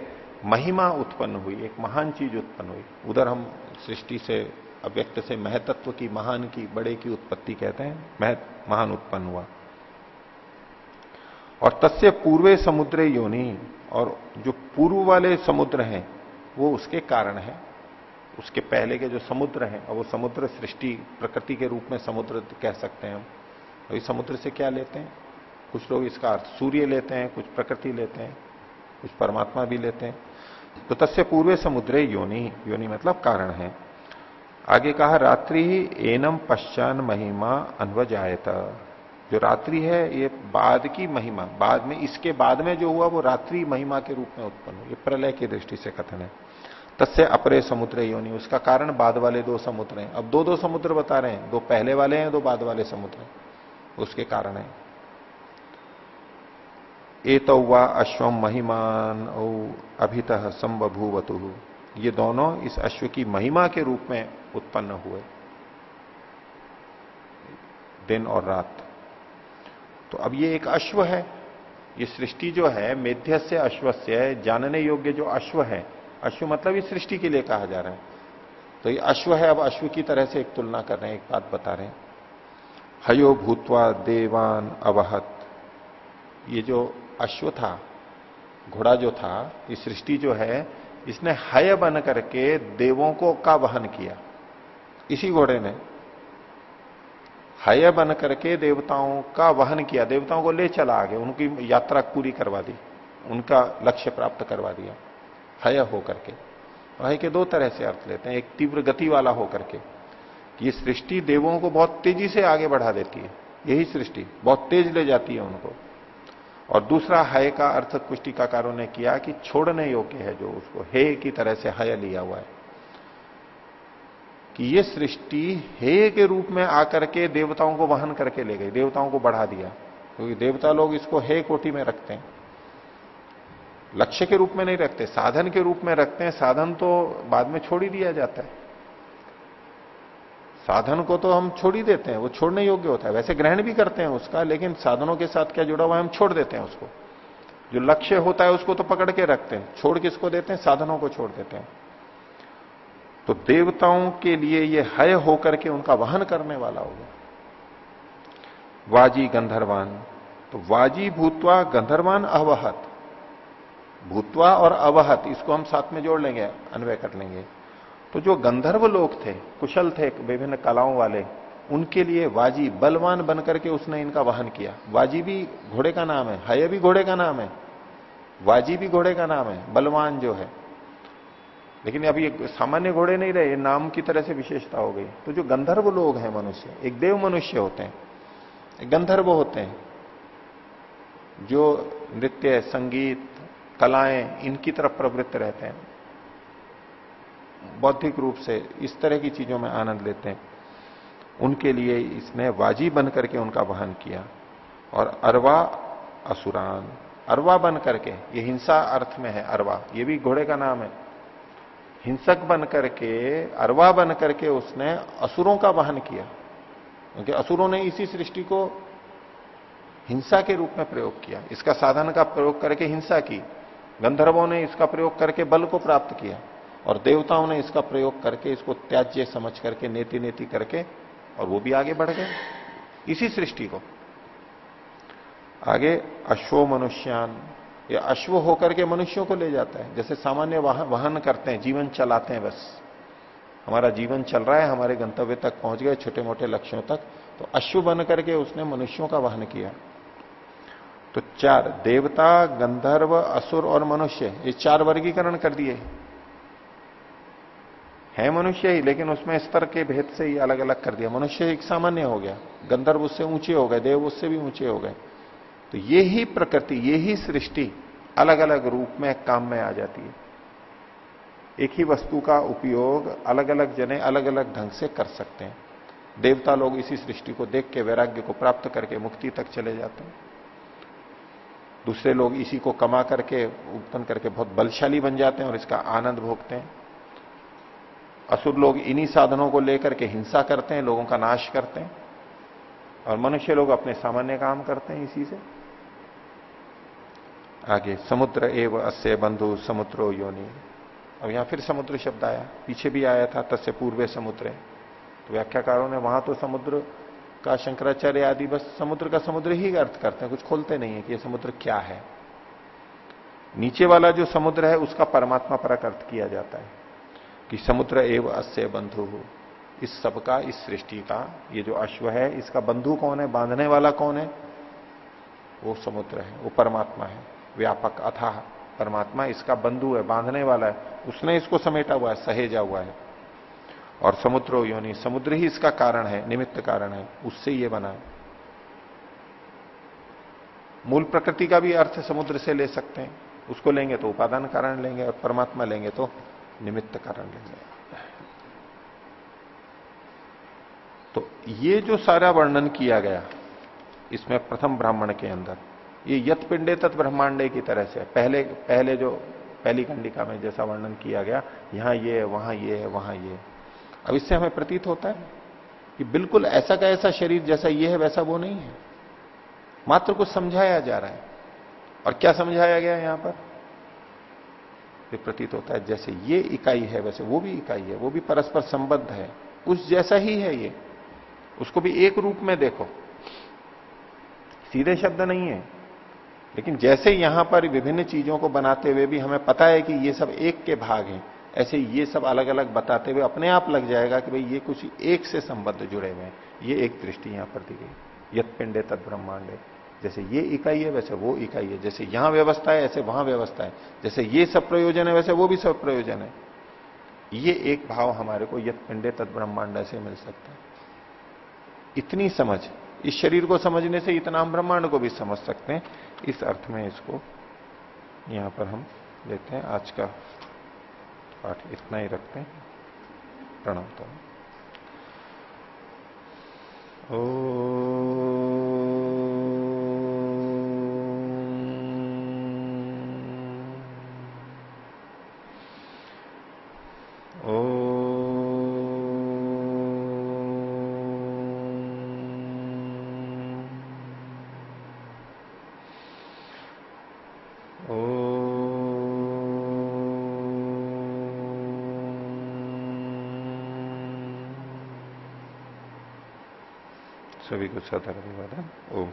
महिमा उत्पन्न हुई, एक महान चीज़ उत्पन्न हुई। उधर हम सृष्टि से, अव्यक्त से महतत्व की, महान की, बड़े की उत्पत्ति कहते हैं। मह महान उत्पन्न हुआ। और तस्य पूर्वे समुद्र योनि, और जो पूर्व वाले समुद्र हैं, वो उसके कारण है। उसके पहले के जो समुद्र हैं और वो समुद्र सृष्टि, प्रकृति के रूप में समुद्र कह सकते हैं हम। तो समुद्र से क्या लेते हैं? कुछ लोग इसका अर्थ सूर्य लेते हैं, कुछ प्रकृति लेते हैं, कुछ परमात्मा भी लेते हैं। तो तस्य पूर्व समुद्रे योनि। योनि मतलब कारण है। आगे कहा, रात्रि एनम पश्चान महिमा अनवजायता। जो रात्रि है, ये बाद की महिमा। बाद में, इसके बाद में जो हुआ, वो रात्रि महिमा के रूप में उत्पन्न हुई प्रलय की दृष्टि से कथन है। तस्य अपरे समुद्र योनि। उसका कारण बाद वाले दो समुद्र हैं। अब दो दो समुद्र बता रहे हैं। दो पहले वाले हैं, दो बाद वाले समुद्र हैं। उसके कारण है। एतौवा अश्वम महिमान औ अभित संबभूवतु। ये दोनों इस अश्व की महिमा के रूप में उत्पन्न हुए। दिन और रात। तो अब ये एक अश्व है। ये सृष्टि जो है मेध्य से अश्वस्य, जानने योग्य जो अश्व है, अश्व मतलब इस सृष्टि के लिए कहा जा रहा है। तो ये अश्व है, अब अश्व की तरह से एक तुलना कर रहे हैं, एक बात बता रहे हैं। हयो भूतवा देवान अवहत। ये जो अश्व था, घोड़ा जो था, ये सृष्टि जो है, इसने हय बन करके देवों को का वहन किया। इसी घोड़े ने हय बन करके देवताओं का वहन किया। देवताओं को ले चला आगे, उनकी यात्रा पूरी करवा दी, उनका लक्ष्य प्राप्त करवा दिया, हय हो करके। हय के दो तरह से अर्थ लेते हैं, एक तीव्र गति वाला हो करके ये सृष्टि देवों को बहुत तेज़ी से आगे बढ़ा देती है। यही सृष्टि, बहुत तेज ले जाती है उनको। और दूसरा हय का अर्थ पुष्टिकाकारों ने किया कि छोड़ने योग्य है जो उसको हे की तरह से हय लिया हुआ है। कि ये सृष्टि हे के रूप में आकर के देवताओं को वहन करके ले गई, देवताओं को बढ़ा दिया। क्योंकि तो देवता लोग इसको हे कोटि में रखते हैं। लक्ष्य के रूप में नहीं रखते, साधन के रूप में रखते हैं। साधन तो बाद में छोड़ ही दिया जाता है। साधन को तो हम छोड़ ही देते हैं, वो छोड़ने योग्य होता है। वैसे ग्रहण भी करते हैं उसका, लेकिन साधनों के साथ क्या जुड़ा हुआ है, हम छोड़ देते हैं उसको। जो लक्ष्य होता है उसको तो पकड़ के रखते हैं। छोड़ किसको देते हैं? साधनों को छोड़ देते हैं। तो देवताओं के लिए ये हय होकर के उनका वहन करने वाला होगा। वाजी गंधर्वान तो वाजी भूतवा गंधर्वान अवहत। भूतवा और अवहत, इसको हम साथ में जोड़ लेंगे, अन्वय कर लेंगे। तो जो गंधर्व लोग थे, कुशल थे, विभिन्न कलाओं वाले, उनके लिए वाजी बलवान बनकर के उसने इनका वहन किया। वाजी भी घोड़े का नाम है, हय भी घोड़े का नाम है। वाजी भी घोड़े का नाम है, बलवान जो है। लेकिन अभी ये सामान्य घोड़े नहीं रहे नाम की तरह से विशेषता हो गई। तो जो गंधर्व लोग हैं मनुष्य, एक देव मनुष्य होते हैं, एक गंधर्व होते हैं, जो नृत्य, संगीत, कलाएँ इनकी तरफ़ प्रवृत्त रहते हैं। बौद्धिक रूप से इस तरह की चीज़ों में आनंद लेते हैं। उनके लिए इसने वाजी बन करके उनका वहन किया। और अरवा असुरान, अरवा बन करके ये हिंसा अर्थ में है अरवा, ये भी घोड़े का नाम है। हिंसक बन करके अरवा बन करके उसने असुरों का वहन किया। क्योंकि असुरों ने इसी सृष्टि को हिंसा के रूप में प्रयोग किया। इसका साधन का प्रयोग करके हिंसा की। गंधर्वों ने इसका प्रयोग करके बल को प्राप्त किया। और देवताओं ने इसका प्रयोग करके, इसको त्याज्य समझ करके नेति नेति करके, और वो भी आगे बढ़ गए। इसी सृष्टि को। आगे अश्व मनुष्यान, या अश्व होकर के मनुष्यों को ले जाता है। जैसे सामान्य वाहन वाहन करते हैं, जीवन चलाते हैं बस। हमारा जीवन चल रहा है, हमारे गंतव्य तक पहुँच गए छोटे मोटे लक्ष्यों तक। तो अश्व बन करके उसने मनुष्यों का वाहन किया। तो चार, देवता, गंधर्व, असुर और मनुष्य, ये चार वर्गीकरण कर दिए। है मनुष्य ही, लेकिन उसमें स्तर के भेद से ही अलग अलग कर दिया। मनुष्य एक सामान्य हो गया। गंधर्व उससे ऊँचे हो गए, देव उससे भी ऊँचे हो गए। तो ये ही प्रकृति, ये ही सृष्टि अलग अलग रूप में, काम में आ जाती है। एक ही वस्तु का उपयोग अलग अलग जने अलग अलग ढंग से कर सकते हैं। देवता लोग इसी सृष्टि को देख के, वैराग्य को प्राप्त करके, मुक्ति तक चले जाते हैं। दूसरे लोग इसी को कमा करके, उत्पन्न करके बहुत बलशाली बन जाते हैं और इसका आनंद भोगते हैं। असुर लोग इन्हीं साधनों को लेकर के हिंसा करते हैं, लोगों का नाश करते हैं, और मनुष्य लोग अपने सामान्य काम करते हैं इसी से। आगे, समुद्र एव अस्य बंधु समुद्रो योनि। अब यहाँ फिर समुद्र शब्द आया, पीछे भी आया था, तस्य पूर्वे समुद्र। तो व्याख्याकारों ने वहाँ तो समुद्र का शंकराचार्य आदि बस समुद्र का समुद्र ही अर्थ करते हैं, कुछ खोलते नहीं है कि यह समुद्र क्या है। नीचे वाला जो समुद्र है, उसका परमात्मा परक अर्थ किया जाता है। कि समुद्र एव अस्य बंधु। हो इस सबका, इस सृष्टि का, ये जो अश्व है, इसका बंधु कौन है? बांधने वाला कौन है? वो समुद्र है, वो परमात्मा है, व्यापक अथाह परमात्मा इसका बंधु है, बांधने वाला है। उसने इसको समेटा हुआ है, सहेजा हुआ है। और समुद्रो, योनि, समुद्र ही इसका कारण है, निमित्त कारण है, उससे ये बना है। मूल प्रकृति का भी अर्थ समुद्र से ले सकते हैं। उसको लेंगे तो उपादान कारण लेंगे और परमात्मा लेंगे तो निमित्त कारण लेंगे तो ये जो सारा वर्णन किया गया, इसमें प्रथम ब्राह्मण के अंदर, ये यत पिंडे तत् ब्रह्मांडे की तरह से, पहले पहले जो, पहली कंडिका में जैसा वर्णन किया गया, यहाँ ये, वहाँ ये वहाँ ये। अब इससे हमें प्रतीत होता है कि बिल्कुल ऐसा का ऐसा शरीर जैसा ये है, वैसा वो नहीं है। मात्र कुछ समझाया जा रहा है। और क्या समझाया गया यहाँ पर? प्रतीत होता है। जैसे ये इकाई है, वैसे वो भी इकाई है, वो भी परस्पर संबद्ध है। उस जैसा ही है ये। उसको भी एक रूप में देखो। सीधे शब्द नहीं है। लेकिन जैसे यहाँ पर विभिन्न चीज़ों को बनाते हुए भी हमें पता है कि ये सब एक के भाग हैं, ऐसे ये सब अलग अलग बताते हुए अपने आप लग जाएगा कि भाई ये कुछ एक से संबद्ध जुड़े हुए हैं। ये एक दृष्टि यहाँ पर दी गई। यत पिंडे तद ब्रह्मांड जैसे ये इकाई है, वैसे वो इकाई है। जैसे यहाँ व्यवस्था है, ऐसे वहाँ व्यवस्था है। जैसे ये सब प्रयोजन है, वैसे वो भी सब प्रयोजन है। ये एक भाव हमारे को यत पिंडे तद ब्रह्मांड ऐसे मिल सकता है। इतनी समझ, इस शरीर को समझने से इतना हम ब्रह्मांड को भी समझ सकते हैं। इस अर्थ में इसको यहाँ पर हम लेते हैं। आज का पाठ इतना ही रखते हैं। प्रणाम तो। ओ सभी को अभिवादन ओम